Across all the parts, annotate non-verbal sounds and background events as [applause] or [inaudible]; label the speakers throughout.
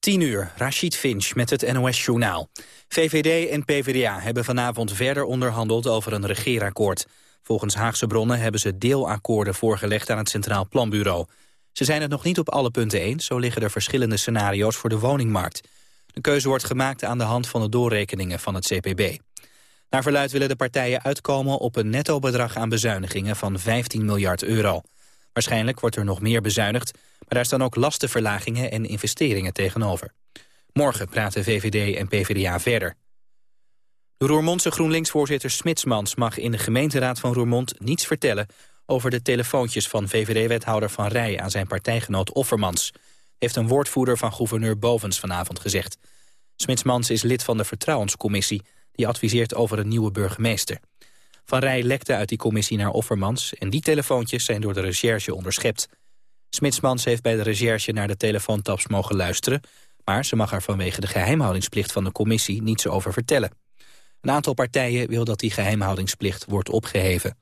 Speaker 1: 10 uur, Rashid Finch met het NOS-journaal. VVD en PvdA hebben vanavond verder onderhandeld over een regeerakkoord. Volgens Haagse bronnen hebben ze deelakkoorden voorgelegd aan het Centraal Planbureau. Ze zijn het nog niet op alle punten eens, zo liggen er verschillende scenario's voor de woningmarkt. De keuze wordt gemaakt aan de hand van de doorrekeningen van het CPB. Naar verluid willen de partijen uitkomen op een netto-bedrag aan bezuinigingen van 15 miljard euro. Waarschijnlijk wordt er nog meer bezuinigd, maar daar staan ook lastenverlagingen en investeringen tegenover. Morgen praten VVD en PvdA verder. De Roermondse GroenLinks-voorzitter Smitsmans mag in de gemeenteraad van Roermond niets vertellen over de telefoontjes van VVD-wethouder Van Rij aan zijn partijgenoot Offermans, heeft een woordvoerder van gouverneur Bovens vanavond gezegd. Smitsmans is lid van de Vertrouwenscommissie, die adviseert over een nieuwe burgemeester. Van Rij lekte uit die commissie naar Offermans... en die telefoontjes zijn door de recherche onderschept. Smitsmans heeft bij de recherche naar de telefoontaps mogen luisteren... maar ze mag er vanwege de geheimhoudingsplicht van de commissie niets over vertellen. Een aantal partijen wil dat die geheimhoudingsplicht wordt opgeheven.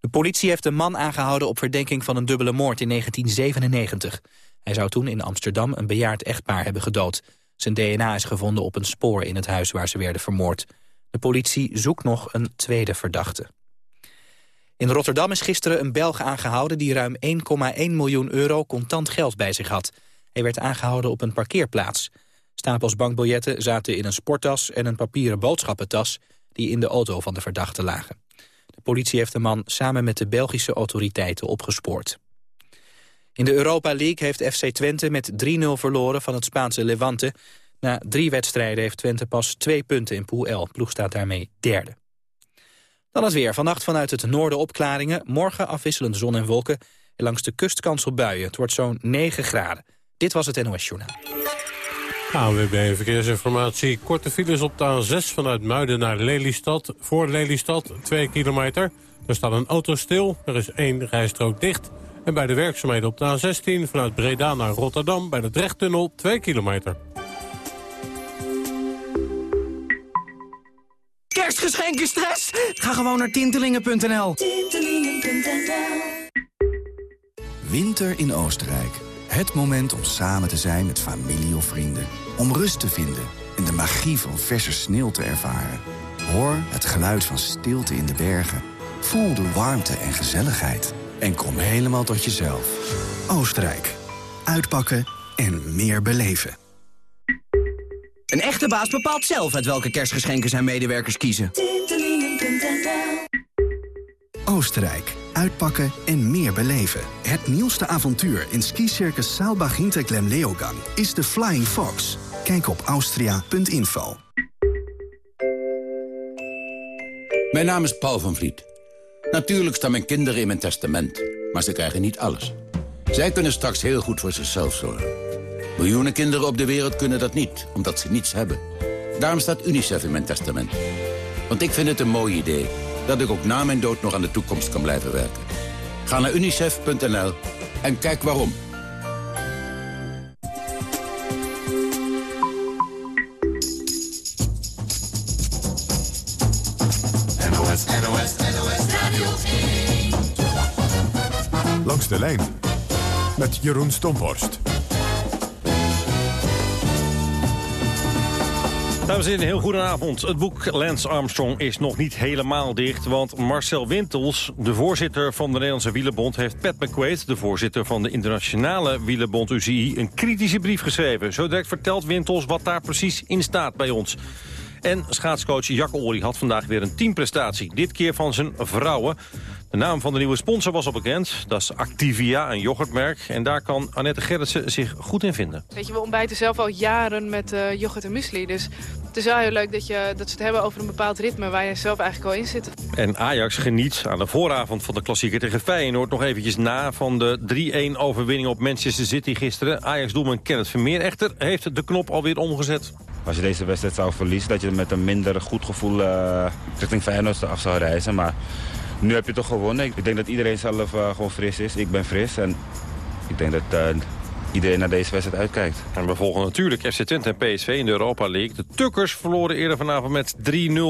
Speaker 1: De politie heeft een man aangehouden op verdenking van een dubbele moord in 1997. Hij zou toen in Amsterdam een bejaard echtpaar hebben gedood. Zijn DNA is gevonden op een spoor in het huis waar ze werden vermoord. De politie zoekt nog een tweede verdachte. In Rotterdam is gisteren een Belg aangehouden... die ruim 1,1 miljoen euro contant geld bij zich had. Hij werd aangehouden op een parkeerplaats. Stapels bankbiljetten zaten in een sporttas en een papieren boodschappentas... die in de auto van de verdachte lagen. De politie heeft de man samen met de Belgische autoriteiten opgespoord. In de Europa League heeft FC Twente met 3-0 verloren van het Spaanse Levante. Na drie wedstrijden heeft Twente pas twee punten in Pool L. Ploeg staat daarmee derde. Dan het weer. Vannacht vanuit het noorden opklaringen. Morgen afwisselend zon en wolken. En langs de kust kans op buien. Het wordt zo'n 9 graden. Dit was het NOS Journaal.
Speaker 2: AWB Verkeersinformatie. Korte files op de A6 vanuit Muiden naar Lelystad. Voor Lelystad 2 kilometer. Er staat een auto stil. Er is één rijstrook dicht. En bij de werkzaamheden op de A16 vanuit Breda naar Rotterdam... bij de Drechttunnel 2 kilometer.
Speaker 3: Kerstgeschenken stress? Ga gewoon naar tintelingen.nl.
Speaker 4: Winter in Oostenrijk. Het moment om samen te zijn met familie of vrienden. Om rust te vinden en de magie van verse sneeuw te ervaren. Hoor het geluid van stilte in de bergen. Voel de warmte en gezelligheid. En kom helemaal tot jezelf. Oostenrijk. Uitpakken en meer beleven.
Speaker 3: Een echte baas bepaalt zelf uit welke kerstgeschenken zijn medewerkers kiezen.
Speaker 4: Oostenrijk. Uitpakken en meer beleven. Het nieuwste avontuur in skicircus Saalbach Hinterglemm Leogang is de Flying Fox. Kijk op austria.info.
Speaker 5: Mijn naam is Paul van Vliet. Natuurlijk staan mijn kinderen in mijn testament, maar ze krijgen niet alles. Zij kunnen straks heel goed voor zichzelf zorgen. Miljoenen kinderen op de wereld kunnen dat niet, omdat ze niets hebben. Daarom staat UNICEF in mijn testament. Want ik vind het een mooi idee dat ik ook na mijn dood nog aan de toekomst kan blijven werken. Ga naar unicef.nl en kijk waarom.
Speaker 6: NOS, NOS, NOS Radio 1. Langs de lijn met Jeroen Stomhorst.
Speaker 7: Dames en heren, heel goedenavond. Het boek Lance Armstrong is nog niet helemaal dicht... want Marcel Wintels, de voorzitter van de Nederlandse Wielenbond... heeft Pat McQuaid, de voorzitter van de internationale Wielenbond UCI... een kritische brief geschreven. Zo direct vertelt Wintels wat daar precies in staat bij ons. En schaatscoach Jack Olry had vandaag weer een teamprestatie. Dit keer van zijn vrouwen. De naam van de nieuwe sponsor was al bekend. Dat is Activia, een yoghurtmerk. En daar kan Annette Gerritsen zich goed in vinden.
Speaker 8: Weet je, we ontbijten zelf al jaren met uh, yoghurt en muesli. Dus het is wel heel leuk dat, je, dat ze het hebben over een bepaald ritme... waar je zelf eigenlijk al in zit.
Speaker 7: En Ajax geniet aan de vooravond van de klassieker tegen Feyenoord... nog eventjes na van de 3-1 overwinning op Manchester City gisteren. Ajax-doelman Kenneth Vermeer echter heeft de knop alweer omgezet.
Speaker 9: Als je deze wedstrijd zou verliezen, dat je met een minder goed gevoel uh, richting Feyenoord af zou reizen. Maar nu heb je toch gewonnen. Ik denk dat iedereen zelf uh, gewoon fris is. Ik ben fris en ik denk dat uh, iedereen naar deze wedstrijd uitkijkt.
Speaker 7: En we volgen natuurlijk FC Twente en PSV in de Europa League. De Tukkers verloren eerder vanavond met 3-0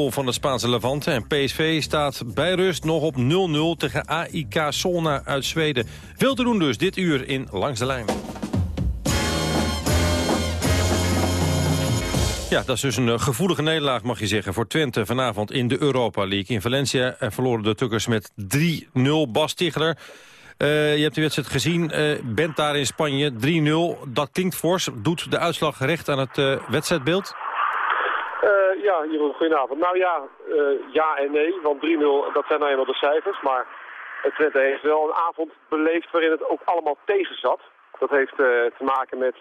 Speaker 7: van de Spaanse Levante. En PSV staat bij rust nog op 0-0 tegen AIK Solna uit Zweden. Veel te doen dus dit uur in Langs de Lijn. Ja, dat is dus een eh, gevoelige nederlaag, mag je zeggen, voor Twente vanavond in de Europa League. In Valencia eh, verloren de Tukkers met 3-0. Bas Ticheler, uh, je hebt de wedstrijd gezien, bent daar in Spanje 3-0. Dat klinkt fors. Doet de uitslag recht aan het uh, wedstrijdbeeld?
Speaker 10: ja, Jeroen, goedenavond. Nou ja, ja en nee, want 3-0, dat zijn nou eenmaal de cijfers. Maar Twente heeft wel een avond beleefd waarin het ook allemaal tegen zat. Dat heeft te maken met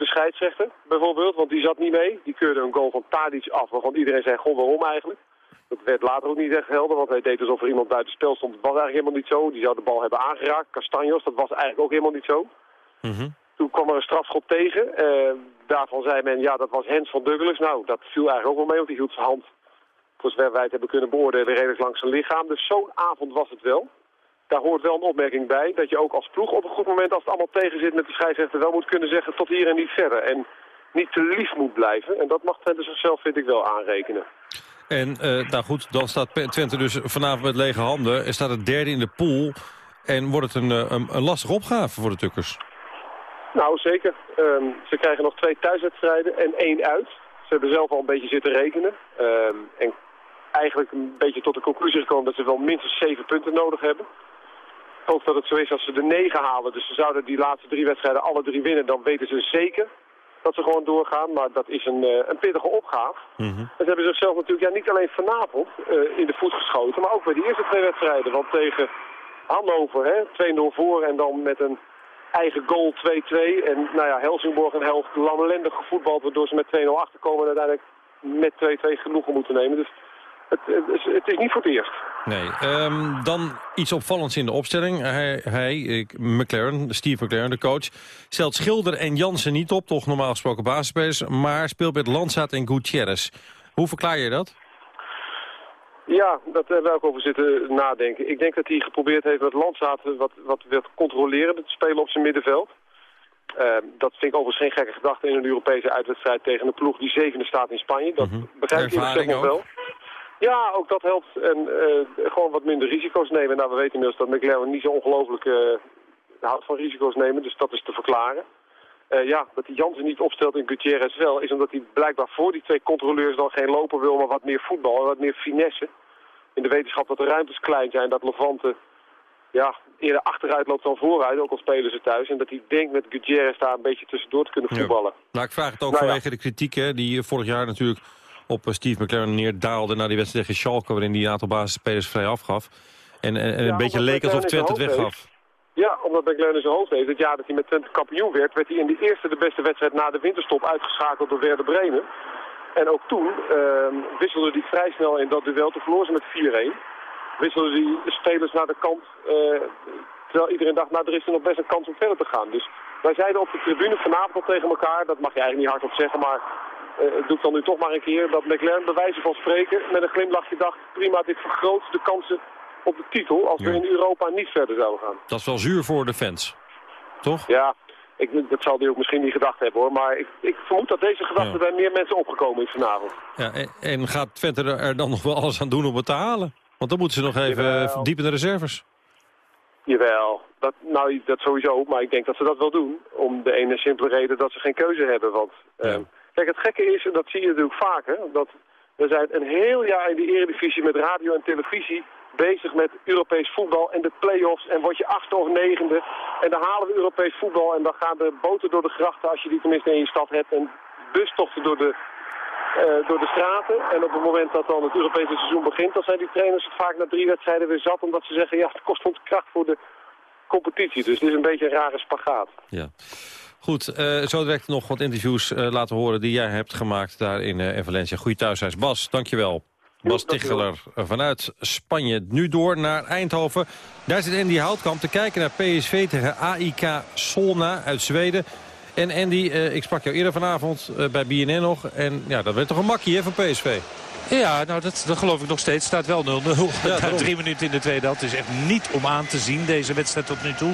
Speaker 10: de scheidsrechter bijvoorbeeld, want die zat niet mee. Die keurde een goal van Tadic af, waarvan iedereen zei, goh, waarom eigenlijk? Dat werd later ook niet echt helder, want hij deed alsof er iemand buiten spel stond. Dat was eigenlijk helemaal niet zo. Die zou de bal hebben aangeraakt. Castanjos, dat was eigenlijk ook helemaal niet zo.
Speaker 7: Mhm.
Speaker 10: Toen kwam er een strafschop tegen. Uh, daarvan zei men, ja, dat was Hens van Douglas. Nou, dat viel eigenlijk ook wel mee, want die hield zijn hand, voor zover wij het hebben kunnen beoordelen, redelijk langs zijn lichaam. Dus zo'n avond was het wel daar hoort wel een opmerking bij. Dat je ook als ploeg op een goed moment, als het allemaal tegen zit met de scheidsrechter, wel moet kunnen zeggen tot hier en niet verder. En niet te lief moet blijven. En dat mag Twente zichzelf, vind ik, wel aanrekenen.
Speaker 7: En uh, nou goed, dan staat Twente dus vanavond met lege handen. Er staat het derde in de pool. En wordt het een, eh, een, een lastige opgave voor de Tukkers?
Speaker 10: Nou, zeker. Um, ze krijgen nog twee thuiswedstrijden en één uit. Ze hebben zelf al een beetje zitten rekenen. Um, en eigenlijk een beetje tot de conclusie gekomen dat ze wel minstens zeven punten nodig hebben hoop dat het zo is als ze de negen halen. Dus ze zouden die laatste drie wedstrijden alle drie winnen. Dan weten ze zeker dat ze gewoon doorgaan. Maar dat is een, uh, een pittige opgave.
Speaker 7: Mm -hmm.
Speaker 10: En ze hebben zichzelf natuurlijk ja, niet alleen vanavond uh, in de voet geschoten. Maar ook bij die eerste twee wedstrijden. Want tegen Hannover 2-0 voor en dan met een eigen goal 2-2. En nou ja, Helsingborg een helft lamlendig gevoetbald. Waardoor ze met 2-0 achterkomen en uiteindelijk met 2-2 genoegen moeten nemen. Dus het, het, is, het is niet voor het eerst.
Speaker 7: Nee. Um, dan iets opvallends in de opstelling. Hij, hij McLaren, Steve McLaren, de coach, stelt Schilder en Jansen niet op. Toch normaal gesproken basisspelers. Maar speelt met Landsaat en Gutierrez. Hoe verklaar je dat?
Speaker 10: Ja, dat hebben we ook over zitten nadenken. Ik denk dat hij geprobeerd heeft met Landsaat wat, wat, wat controleren te spelen op zijn middenveld. Uh, dat vind ik overigens geen gekke gedachte in een Europese uitwedstrijd tegen een ploeg die zevende staat in Spanje. Dat mm -hmm. begrijp ik nog wel. Ja, ook dat helpt. En uh, gewoon wat minder risico's nemen. Nou, we weten inmiddels dat McLaren niet zo ongelooflijk uh, houdt van risico's nemen. Dus dat is te verklaren. Uh, ja, dat hij Jansen niet opstelt in Gutierrez wel... is omdat hij blijkbaar voor die twee controleurs dan geen loper wil... maar wat meer voetbal en wat meer finesse. In de wetenschap dat de ruimtes klein zijn. Dat Levante ja, eerder achteruit loopt dan vooruit. Ook al spelen ze thuis. En dat hij denkt met Gutierrez daar een beetje tussendoor te kunnen voetballen.
Speaker 7: Ja. Nou, ik vraag het ook nou, vanwege ja. de kritiek hè, die vorig jaar natuurlijk op eh, Steve McLaren neerdaalde... na die wedstrijd tegen Schalke, waarin hij een aantal basisspelers vrij afgaf. En, en, en ja, een beetje leek alsof Twente het weggaf.
Speaker 10: Ja, omdat McLaren in zijn hoofd heeft. Het jaar dat hij met Twente kampioen werd... werd hij in de eerste de beste wedstrijd na de winterstop uitgeschakeld door Werder Bremen. En ook toen uh, wisselde hij vrij snel in dat duel. Toen verloor ze met 4-1. Wisselde hij de spelers naar de kant... Uh, terwijl iedereen dacht, nou er is er nog best een kans om verder te gaan. Dus wij zeiden op de tribune vanavond al tegen elkaar... dat mag je eigenlijk niet hardop zeggen, maar doe ik dan nu toch maar een keer dat McLaren bij wijze van spreken met een glimlachje dacht, prima, dit vergroot de kansen op de titel als we in Europa niet verder zouden gaan.
Speaker 7: Dat is wel zuur voor de fans, toch?
Speaker 10: Ja, ik, dat zal hij ook misschien niet gedacht hebben hoor, maar ik, ik vermoed dat deze gedachte ja. bij meer mensen opgekomen is vanavond.
Speaker 7: Ja, en, en gaat Twente er dan nog wel alles aan doen om het te halen? Want dan moeten ze nog even Jawel. diep in de reserves.
Speaker 10: Jawel, dat, nou, dat sowieso, maar ik denk dat ze dat wel doen. Om de ene simpele reden dat ze geen keuze hebben, want... Ja. Um, Het gekke is, en dat zie je natuurlijk vaker, dat we zijn een heel jaar in de eredivisie met radio en televisie bezig met Europees voetbal en de play-offs. En word je achtste of negende. En dan halen we Europees voetbal en dan gaan de boten door de grachten als je die tenminste in je stad hebt. En bustochten door de, uh, door de straten. En op het moment dat dan het Europese seizoen begint, dan zijn die trainers vaak na drie wedstrijden weer zat. Omdat ze zeggen, ja, het kost ons kracht voor de competitie. Dus het is een beetje een rare spagaat.
Speaker 7: Ja. Goed, uh, zo direct nog wat interviews uh, laten horen die jij hebt gemaakt daar in, uh, in Valencia. Goeie thuishuis. Bas, dankjewel. Bas Ticheler vanuit Spanje. Nu door naar Eindhoven. Daar zit Andy Houtkamp te kijken naar PSV tegen AIK Solna uit Zweden. En Andy, ik sprak jou eerder vanavond bij BNN nog. En ja, dat werd toch een makkie hè, van PSV?
Speaker 11: Ja, nou dat, dat geloof ik nog steeds. staat wel 0-0. Ja, [laughs] drie minuten in de tweede helft. Het is echt niet om aan te zien, deze wedstrijd tot nu toe.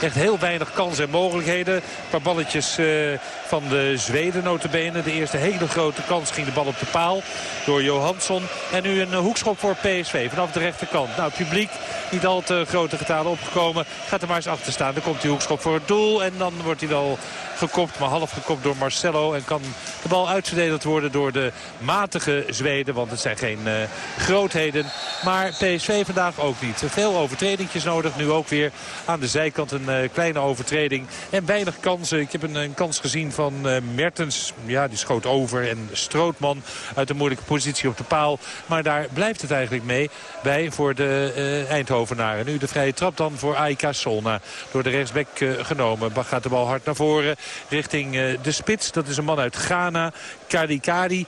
Speaker 11: Echt heel weinig kansen en mogelijkheden. Een paar balletjes uh, van de Zweden notabene. De eerste hele grote kans ging de bal op de paal door Johansson. En nu een hoekschop voor PSV vanaf de rechterkant. Nou, publiek niet al te grote getalen opgekomen. Gaat er maar eens achter staan. Dan komt die hoekschop voor het doel. En dan wordt hij wel gekopt, maar half gekopt door Marcelo. En kan de bal uitverdedigd worden door de matige Zweden. Want het zijn geen uh, grootheden. Maar PSV vandaag ook niet. Veel overtredingjes nodig. Nu ook weer aan de zijkant een uh, kleine overtreding. En weinig kansen. Ik heb een, een kans gezien van uh, Mertens. Ja, die schoot over. En Strootman uit een moeilijke positie op de paal. Maar daar blijft het eigenlijk mee bij voor de Eindhovenaren. Nu de vrije trap dan voor AIK Solna. Door de rechtsback genomen. Gaat de bal hard naar voren richting de spits. Dat is een man uit Ghana. Kadi Kadi.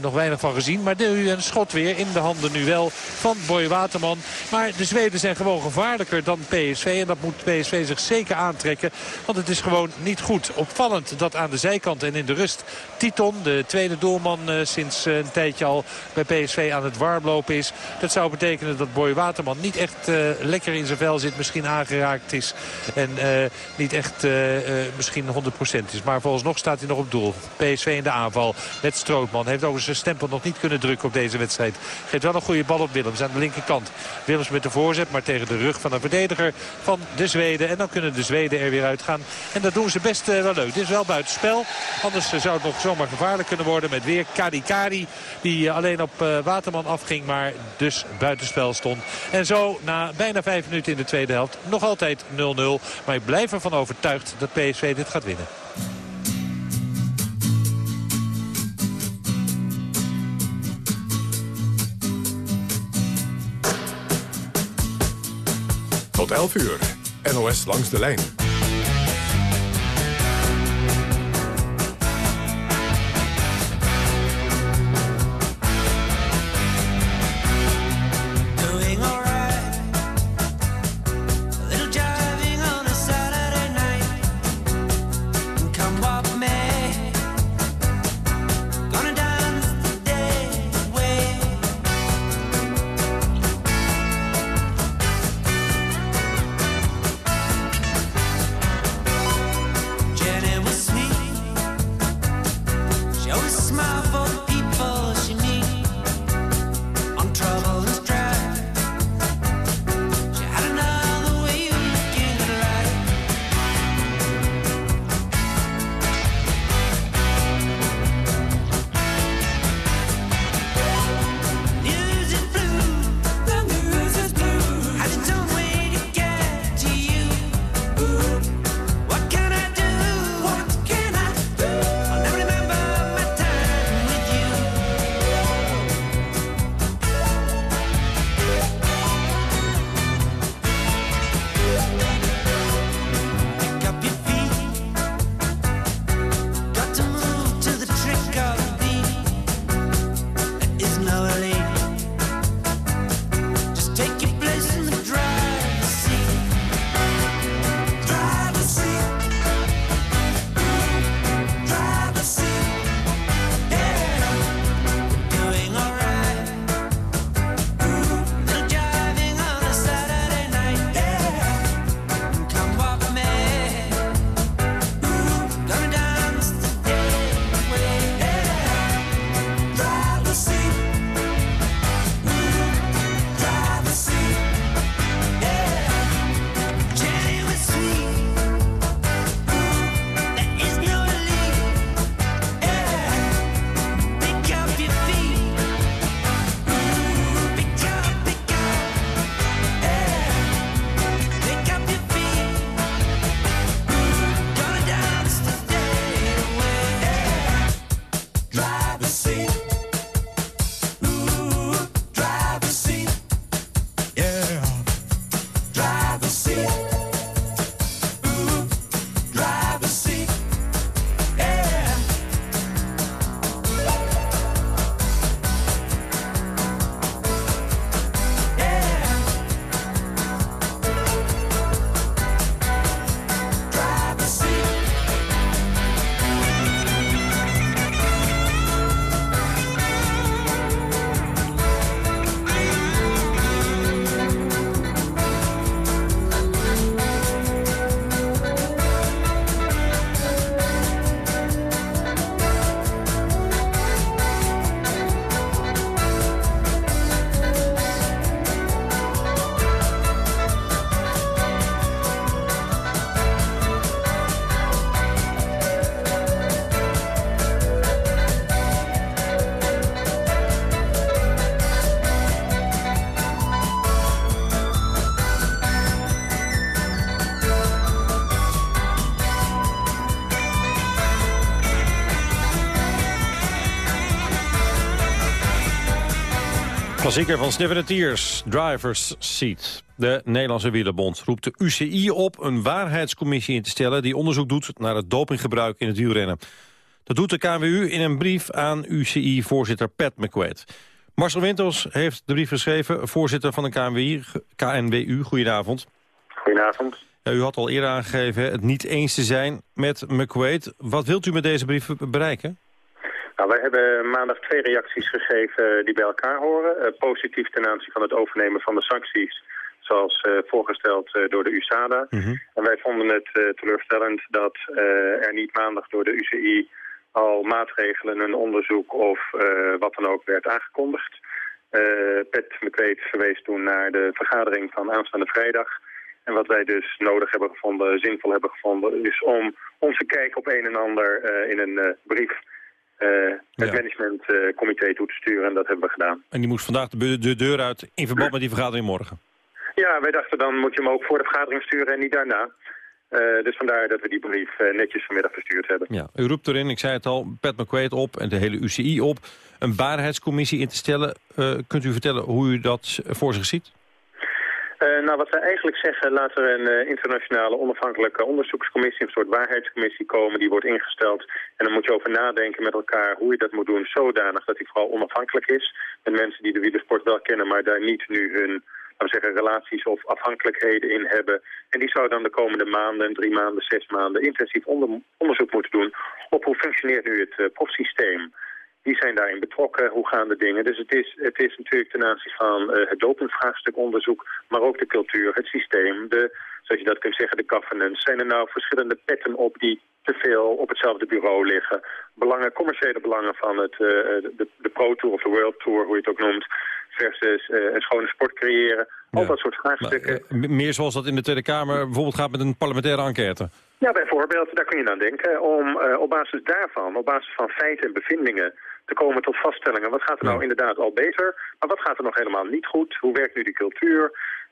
Speaker 11: nog weinig van gezien. Maar nu een schot weer in de handen nu wel van Boy Waterman. Maar de Zweden zijn gewoon gevaarlijker dan PSV. En dat moet PSV zich zeker aantrekken. Want het is gewoon niet goed. Opvallend dat aan de zijkant en in de rust Titon, de tweede doelman sinds een tijdje al bij PSV aan het warmlopen is. Dat zou betekenen dat Boy Waterman niet echt lekker in zijn vel zit. Misschien aangeraakt is. En niet echt misschien 100% is. Maar volgens nog staat hij nog op doel. PSV in de aanval met Strootman. Heeft ook zijn stempel nog niet kunnen drukken op deze wedstrijd. Geeft wel een goede bal op Willems aan de linkerkant. Willems met de voorzet, maar tegen de rug van een verdediger van de Zweden. En dan kunnen de Zweden er weer uitgaan. En dat doen ze best wel leuk. Dit is wel buitenspel. Anders zou het nog zomaar gevaarlijk kunnen worden met weer Kadi Kadi. Die alleen op Waterman afging, maar dus buitenspel stond. En zo na bijna vijf minuten in de tweede helft nog altijd 0-0. Maar ik blijf ervan overtuigd dat PSV dit gaat winnen.
Speaker 6: Tot 11 uur. NOS langs de lijn.
Speaker 7: Klassieker van Sniffen Tears, Driver's Seat. De Nederlandse Wielerbond roept de UCI op een waarheidscommissie in te stellen... die onderzoek doet naar het dopinggebruik in het wielrennen. Dat doet de KWU in een brief aan UCI-voorzitter Pat McQuaid. Marcel Winters heeft de brief geschreven, voorzitter van de KNWU. KNWU. Goedenavond.
Speaker 12: Goedenavond.
Speaker 7: Ja, u had al eerder aangegeven het niet eens te zijn met McQuaid. Wat wilt u met deze brief bereiken?
Speaker 12: Nou, wij hebben maandag twee reacties gegeven die bij elkaar horen. Uh, positief ten aanzien van het overnemen van de sancties, zoals uh, voorgesteld uh, door de USADA. Mm -hmm. En wij vonden het teleurstellend dat er niet maandag door de UCI al maatregelen, een onderzoek of wat dan ook werd aangekondigd. Pet McQuaid verwees toen naar de vergadering van aanstaande vrijdag. En wat wij dus nodig hebben gevonden, zinvol hebben gevonden, is om onze kijk op een en ander in een brief het ja. managementcomité toe te sturen. En dat hebben we gedaan.
Speaker 7: En die moest vandaag de, de deur uit in verband met die vergadering morgen?
Speaker 12: Ja, wij dachten dan moet je hem ook voor de vergadering sturen en niet daarna. Uh, dus vandaar dat we die brief uh, netjes vanmiddag verstuurd hebben.
Speaker 7: Ja, u roept erin, ik zei het al, Pat McQuaid op en de hele UCI op... een waarheidscommissie in te stellen. Uh, kunt u vertellen hoe u dat voor zich ziet?
Speaker 12: Uh, nou, wat wij eigenlijk zeggen, laat er een uh, internationale onafhankelijke onderzoekscommissie, een soort waarheidscommissie komen, die wordt ingesteld. En dan moet je over nadenken met elkaar hoe je dat moet doen, zodanig dat die vooral onafhankelijk is. Met mensen die de wielersport wel kennen, maar daar niet nu hun laten we zeggen, relaties of afhankelijkheden in hebben. En die zou dan de komende maanden, drie maanden, zes maanden, intensief onder, onderzoek moeten doen op hoe functioneert nu het uh, profsysteem die zijn daarin betrokken. Hoe gaan de dingen? Dus het is, het is natuurlijk ten aanzien van uh, het dopingvraagstuk onderzoek, maar ook de cultuur, het systeem, de, zoals je dat kunt zeggen, de governance. Zijn er nou verschillende petten op die te veel op hetzelfde bureau liggen? Belangen, commerciële belangen van het, uh, de, de Pro Tour of de World Tour, hoe je het ook noemt, versus uh, een schone sport creëren. Al dat soort vraagstukken.
Speaker 7: Maar, meer zoals dat in de Tweede Kamer bijvoorbeeld gaat met een parlementaire enquête.
Speaker 12: Ja, bijvoorbeeld, daar kun je aan denken. Om uh, op basis daarvan, op basis van feiten en bevindingen te komen tot vaststellingen. Wat gaat er nou inderdaad al beter, maar wat gaat er nog helemaal niet goed? Hoe werkt nu die cultuur?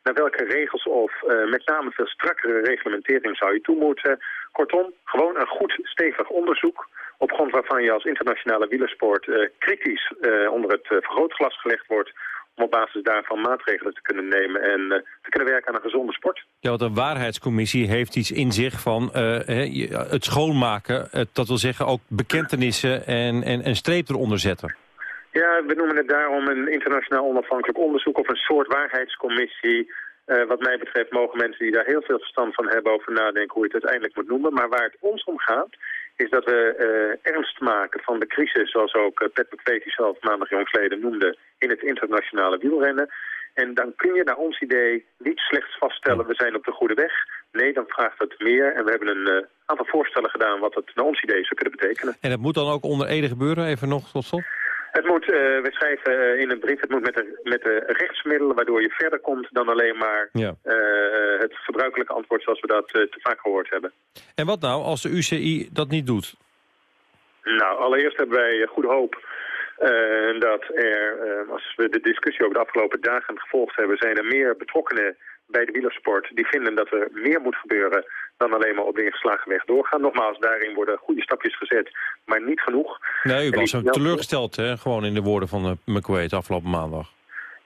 Speaker 12: Naar welke regels of uh, met name veel strakkere reglementering zou je toe moeten? Kortom, gewoon een goed stevig onderzoek op grond waarvan je als internationale wielersport uh, kritisch uh, onder het vergrootglas gelegd wordt om op basis daarvan maatregelen te kunnen nemen en uh, te kunnen werken aan een gezonde sport.
Speaker 7: Ja, want een waarheidscommissie heeft iets in zich van uh, het schoonmaken. Dat wil zeggen ook bekentenissen en, en, en streep eronder zetten.
Speaker 12: Ja, we noemen het daarom een internationaal onafhankelijk onderzoek of een soort waarheidscommissie. Uh, wat mij betreft mogen mensen die daar heel veel verstand van hebben over nadenken hoe je het uiteindelijk moet noemen. Maar waar het ons om gaat, is dat we uh, ernst maken van de crisis, zoals ook uh, Pet McVeety zelf maandag jongsleden noemde, in het internationale wielrennen. En dan kun je naar ons idee niet slechts vaststellen, we zijn op de goede weg. Nee, dan vraagt het meer. En we hebben een uh, aantal voorstellen gedaan wat het naar ons idee zou kunnen betekenen.
Speaker 7: En het moet dan ook onder Ede gebeuren, even nog tot slot?
Speaker 12: Het moet, uh, we schrijven uh, in een brief, het moet met de, met de rechtsmiddelen waardoor je verder komt dan alleen maar ja. uh, het gebruikelijke antwoord zoals we dat te vaak gehoord hebben.
Speaker 7: En wat nou als de UCI dat niet doet?
Speaker 12: Nou, allereerst hebben wij goede hoop dat er, als we de discussie over de afgelopen dagen gevolgd hebben, zijn er meer betrokkenen bij de wielersport die vinden dat er meer moet gebeuren dan alleen maar op de ingeslagen weg doorgaan. Nogmaals, daarin worden goede stapjes gezet, maar niet genoeg.
Speaker 7: Nee, u was die... teleurgesteld, hè? gewoon in de woorden van uh, McQuaid afgelopen maandag.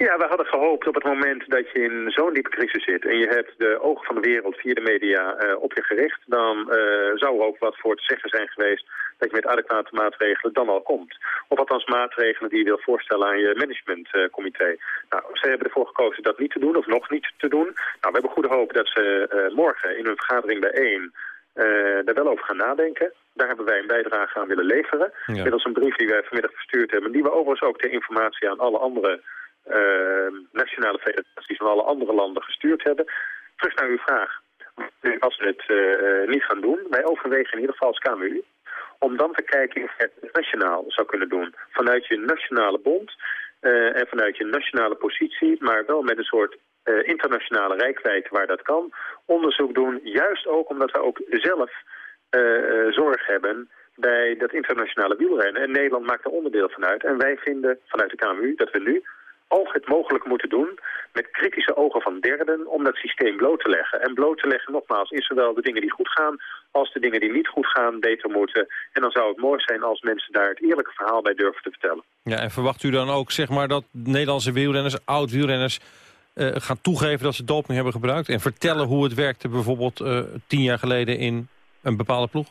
Speaker 12: Ja, we hadden gehoopt op het moment dat je in zo'n diepe crisis zit... en je hebt de ogen van de wereld via de media uh, op je gericht... dan uh, zou er ook wat voor te zeggen zijn geweest dat je met adequate maatregelen dan al komt. Of althans maatregelen die je wil voorstellen aan je managementcomité. Uh, nou, ze hebben ervoor gekozen dat niet te doen of nog niet te doen. Nou, we hebben goede hoop dat ze morgen in hun vergadering bijeen... daar wel over gaan nadenken. Daar hebben wij een bijdrage aan willen leveren. Ja. Middels een brief die wij vanmiddag verstuurd hebben... die we overigens ook ter informatie aan alle andere uh, nationale federaties van alle andere landen gestuurd hebben. Terug naar uw vraag. Als we het uh, niet gaan doen, wij overwegen in ieder geval als KMU... om dan te kijken of je het nationaal zou kunnen doen. Vanuit je nationale bond uh, en vanuit je nationale positie... maar wel met een soort internationale rijkwijde waar dat kan... onderzoek doen, juist ook omdat we ook zelf zorg hebben bij dat internationale wielrennen. En Nederland maakt er onderdeel van uit. En wij vinden vanuit de KMU dat we nu het mogelijk moeten doen met kritische ogen van derden om dat systeem bloot te leggen. En bloot te leggen, nogmaals, is zowel de dingen die goed gaan als de dingen die niet goed gaan beter moeten. En dan zou het mooi zijn als mensen daar het eerlijke verhaal bij durven te vertellen.
Speaker 7: Ja, en verwacht u dan ook zeg maar, dat Nederlandse wielrenners, oud-wielrenners... Uh, gaan toegeven dat ze doping hebben gebruikt... en vertellen hoe het werkte bijvoorbeeld uh, tien jaar geleden in een bepaalde ploeg?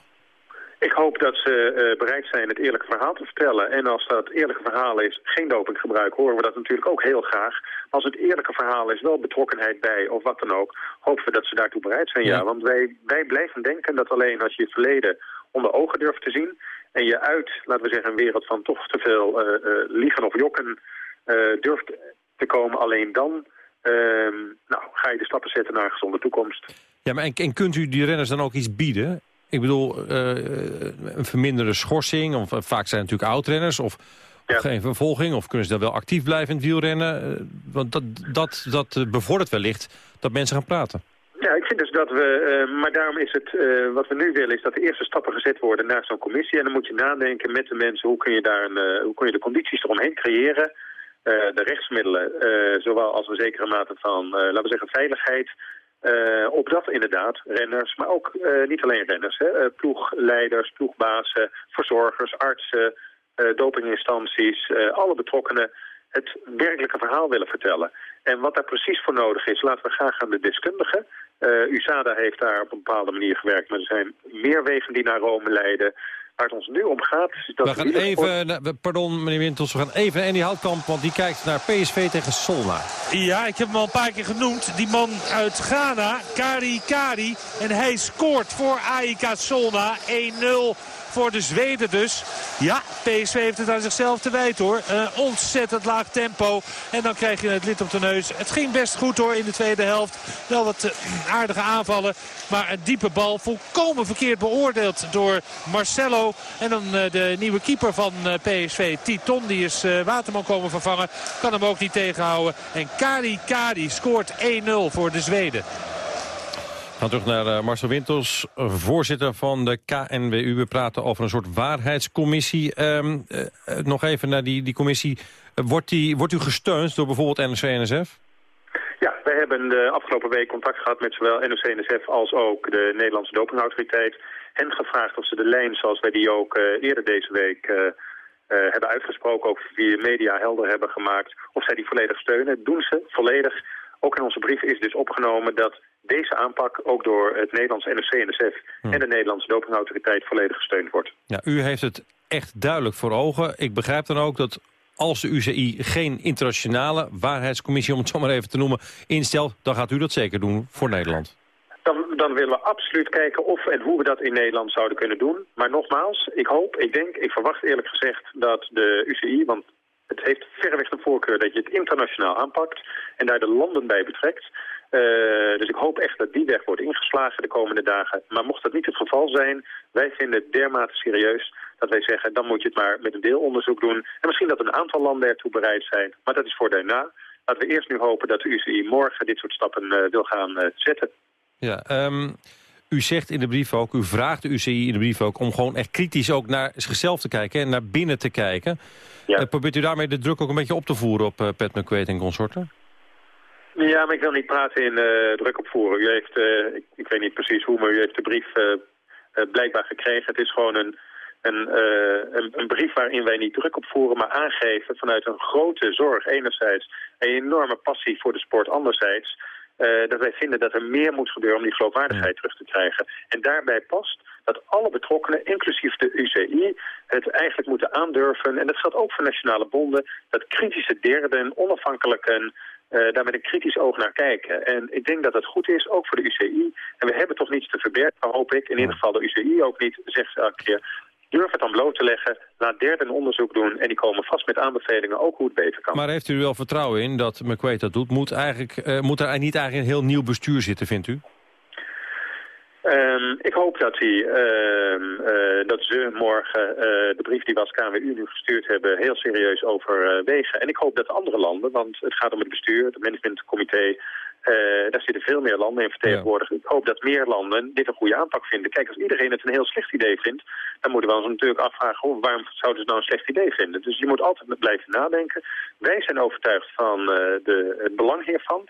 Speaker 12: Ik hoop dat ze uh, bereid zijn het eerlijke verhaal te vertellen. En als dat eerlijke verhaal is geen dopinggebruik, horen we dat natuurlijk ook heel graag. Als het eerlijke verhaal is wel betrokkenheid bij of wat dan ook, hopen we dat ze daartoe bereid zijn. Ja, ja want wij, wij blijven denken dat alleen als je het verleden onder ogen durft te zien... en je uit, laten we zeggen, een wereld van toch te veel uh, uh, liegen of jokken durft te komen, alleen dan... Ehm, nou, ga je de stappen zetten naar een gezonde toekomst.
Speaker 7: Ja, maar en, en kunt u die renners dan ook iets bieden? Ik bedoel, uh, een verminderde schorsing, of vaak zijn het natuurlijk oudrenners... of ja. geen vervolging, of kunnen ze dan wel actief blijven in het wielrennen? Uh, want dat, dat, dat bevordert wellicht dat mensen gaan praten.
Speaker 12: Ja, ik vind dus dat we, uh, maar daarom is het, uh, wat we nu willen, is dat de eerste stappen gezet worden naar zo'n commissie. En dan moet je nadenken met de mensen, hoe kun je daar een, uh, hoe kun je de condities eromheen creëren, de rechtsmiddelen, zowel als een zekere mate van, laten we zeggen, veiligheid, uh, op dat inderdaad renners, maar ook uh, niet alleen renners, hè, uh, ploegleiders, ploegbazen, verzorgers, artsen, dopinginstanties, alle betrokkenen het werkelijke verhaal willen vertellen. En wat daar precies voor nodig is, laten we graag aan de deskundigen. USADA heeft daar op een bepaalde manier gewerkt, maar er zijn meer wegen die naar Rome leiden. Waar het ons nu om gaat... Is dat
Speaker 7: we gaan even, pardon meneer Wintels, we gaan even naar Andy Houtkamp... want die kijkt naar PSV tegen Solna.
Speaker 11: Ja, ik heb hem al een paar keer genoemd. Die man uit Ghana, Kari Kari. En hij scoort voor AIK Solna 1-0 voor de Zweden dus. Ja, PSV heeft het aan zichzelf te wijten hoor. Uh, ontzettend laag tempo. En dan krijg je het lid op de neus. Het ging best goed hoor in de tweede helft. Wel wat uh, aardige aanvallen. Maar een diepe bal volkomen verkeerd beoordeeld door Marcelo. En dan uh, de nieuwe keeper van PSV, Titon. Die is Waterman komen vervangen. Kan hem ook niet tegenhouden. En Kari Kari scoort 1-0 voor de Zweden
Speaker 7: gaan terug naar uh, Marcel Wintels, voorzitter van de KNWU. We praten over een soort waarheidscommissie. Um, uh, nog even naar die, die commissie. wordt, die, wordt u gesteund door bijvoorbeeld NOC-NSF?
Speaker 12: Ja, wij hebben de afgelopen week contact gehad met zowel NOC-NSF als ook de Nederlandse dopingautoriteit. Hen gevraagd of ze de lijn, zoals wij die ook eerder deze week hebben uitgesproken, ook via media helder hebben gemaakt, of zij die volledig steunen. Doen ze volledig. Ook in onze brief is dus opgenomen dat deze aanpak ook door het Nederlands NOC-NSF hm. en de Nederlandse dopingautoriteit volledig gesteund wordt.
Speaker 7: Ja, u heeft het echt duidelijk voor ogen. Ik begrijp dan ook dat als de UCI geen internationale waarheidscommissie, om het zo maar even te noemen, instelt, dan gaat u dat zeker doen voor Nederland.
Speaker 12: Dan, dan, willen we absoluut kijken of en hoe we dat in Nederland zouden kunnen doen. Maar nogmaals, ik hoop, ik denk, ik verwacht eerlijk gezegd dat de UCI, want het heeft verreweg de voorkeur dat je het internationaal aanpakt en daar de landen bij betrekt. Uh, dus ik hoop echt dat die weg wordt ingeslagen de komende dagen. Maar mocht dat niet het geval zijn, wij vinden het dermate serieus dat wij zeggen, dan moet je het maar met een deelonderzoek doen. En misschien dat een aantal landen ertoe bereid zijn, maar dat is voor daarna. Laten we eerst nu hopen dat de UCI morgen dit soort stappen uh, wil gaan uh, zetten.
Speaker 7: Ja, um, u zegt in de brief ook, u vraagt de UCI in de brief ook... om gewoon echt kritisch ook naar zichzelf te kijken en naar binnen te kijken. Ja. probeert u daarmee de druk ook een beetje op te voeren op Pat McQuaid en consorten?
Speaker 12: Ja, maar ik wil niet praten in uh, druk opvoeren. U heeft, uh, ik, ik, weet niet precies hoe, maar u heeft de brief uh, blijkbaar gekregen. Het is gewoon een, een, een, een, brief waarin wij niet druk opvoeren, maar aangeven vanuit een grote zorg enerzijds, een enorme passie voor de sport anderzijds, dat wij vinden dat er meer moet gebeuren om die geloofwaardigheid terug te krijgen. En daarbij past dat alle betrokkenen, inclusief de UCI, het eigenlijk moeten aandurven. En dat geldt ook voor nationale bonden, dat kritische derden, onafhankelijken, uh, daar met een kritisch oog naar kijken. En ik denk dat dat goed is, ook voor de UCI. En we hebben toch niets te verbergen, hoop ik. In ieder geval de UCI ook niet, zegt ze elke keer. Durf het dan bloot te leggen, laat derde een onderzoek doen... en die komen vast met aanbevelingen, ook hoe het beter kan.
Speaker 7: Maar heeft u wel vertrouwen in dat McQuaid dat doet? Moet, eigenlijk, uh, moet er niet eigenlijk een heel nieuw bestuur zitten, vindt u?
Speaker 12: Um, ik hoop dat, hij, uh, uh, dat ze morgen uh, de brief die we als KWU nu gestuurd hebben heel serieus overwegen. En ik hoop dat andere landen, want het gaat om het bestuur, het managementcomité, daar zitten veel meer landen in vertegenwoordigd. Ik hoop dat meer landen dit een goede aanpak vinden. Kijk, als iedereen het een heel slecht idee vindt... dan moeten we ons natuurlijk afvragen... Oh, waarom zouden ze nou een slecht idee vinden? Dus je moet altijd blijven nadenken. Wij zijn overtuigd van de, het belang hiervan...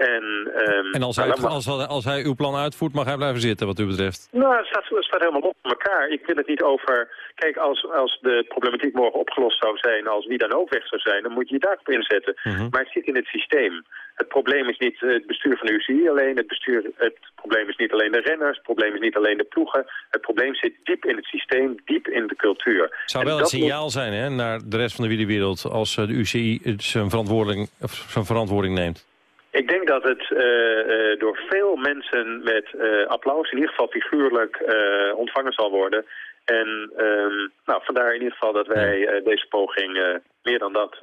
Speaker 12: En, um,
Speaker 7: en als, hij, nou, als, als, hij uw plan uitvoert, mag hij blijven zitten wat u betreft?
Speaker 12: Nou, het staat, het staat helemaal op elkaar. Ik wil het niet over... Kijk, als, als de problematiek morgen opgelost zou zijn, als wie dan ook weg zou zijn, dan moet je je daarop inzetten. Mhm. Maar het zit in het systeem. Het probleem is niet het bestuur van de UCI alleen, het, bestuur, het probleem is niet alleen de renners, het probleem is niet alleen de ploegen. Het probleem zit diep in het systeem, diep in de cultuur.
Speaker 7: Het zou wel een signaal zijn hè, naar de rest van de wielerwereld als de UCI zijn verantwoording, zijn verantwoording neemt.
Speaker 12: Ik denk dat het uh, uh, door veel mensen met uh, applaus in ieder geval figuurlijk ontvangen zal worden. En um, nou, vandaar in ieder geval dat wij deze poging meer dan dat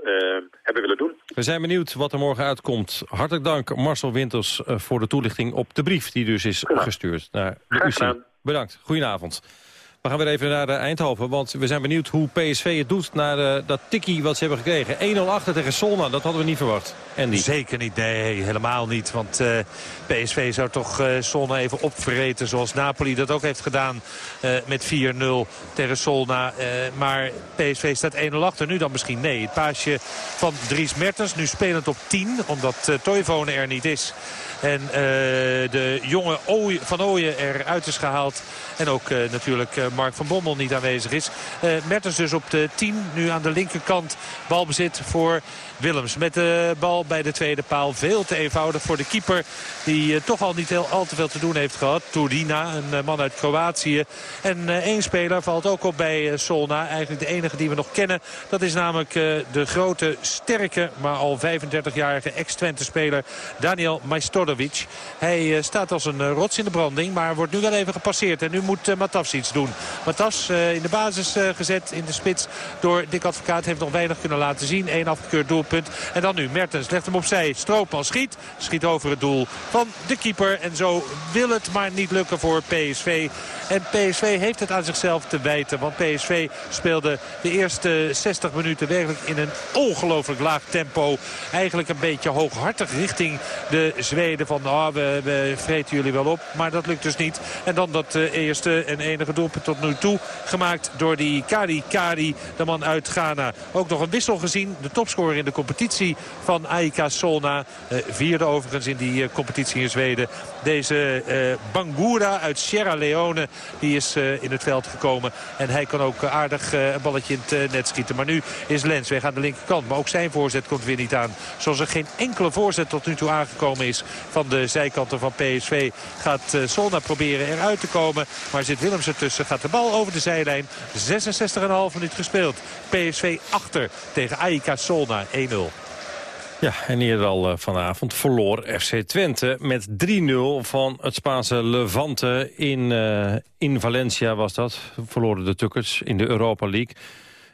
Speaker 12: hebben willen doen.
Speaker 7: We zijn benieuwd wat er morgen uitkomt. Hartelijk dank Marcel Winters voor de toelichting op de brief die dus is gestuurd naar de UC. Bedankt. Goedenavond. We gaan weer even naar uh, Eindhoven, want we zijn benieuwd hoe PSV het doet... naar uh, dat tikkie wat ze hebben gekregen. 1-0 achter tegen Solna, dat hadden we niet verwacht. Andy.
Speaker 11: Zeker niet, nee, helemaal niet. Want uh, PSV zou toch Solna even opvreten... zoals Napoli dat ook heeft gedaan met 4-0 tegen Solna. maar PSV staat 1-0 achter, nu dan misschien nee. Het paasje van Dries Mertens, nu spelend op 10... omdat uh, er niet is... En de jonge Ooy, Van Ooyen eruit is gehaald. En ook natuurlijk Mark van Bommel niet aanwezig is. Mertens dus op de 10. Nu aan de linkerkant balbezit voor Willems. Met de bal bij de tweede paal. Veel te eenvoudig voor de keeper. Die toch al niet heel, al te veel te doen heeft gehad. Turina, een man uit Kroatië. En één speler valt ook op bij Solna. Eigenlijk de enige die we nog kennen. Dat is namelijk de grote, sterke, maar al 35-jarige ex-Twente-speler Daniel Maistor hij staat als een rots in de branding, maar wordt nu wel even gepasseerd. En nu moet Matas iets doen. Matas in de basis gezet in de spits door Dick Advocaat. Heeft nog weinig kunnen laten zien. Eén afgekeurd doelpunt. En dan nu Mertens legt hem opzij. Stroopman schiet. Schiet over het doel van de keeper. En zo wil het maar niet lukken voor PSV. En PSV heeft het aan zichzelf te wijten. Want PSV speelde de eerste 60 minuten werkelijk in een ongelooflijk laag tempo. Eigenlijk een beetje hooghartig richting de Zweden. Van oh, we, we vreten jullie wel op. Maar dat lukt dus niet. En dan dat uh, eerste en enige doelpunt tot nu toe. Gemaakt door die Kari Kari, de man uit Ghana. Ook nog een wissel gezien. De topscorer in de competitie van AIK Solna. Uh, vierde overigens in die uh, competitie in Zweden. Deze Bangura uit Sierra Leone die is uh, in het veld gekomen. En hij kan ook aardig uh, een balletje in het uh, net schieten. Maar nu is Lens weg aan de linkerkant. Maar ook zijn voorzet komt weer niet aan. Zoals er geen enkele voorzet tot nu toe aangekomen is van de zijkanten van PSV. Gaat Solna proberen eruit te komen. Maar zit Willems ertussen. Gaat de bal over de zijlijn. 66,5 minuut gespeeld. PSV achter tegen AIK Solna 1-0.
Speaker 7: Ja, en eerder al uh, vanavond verloor FC Twente met 3-0 van het Spaanse Levante in, uh, in Valencia was dat. Verloren de Tukkers in de Europa League.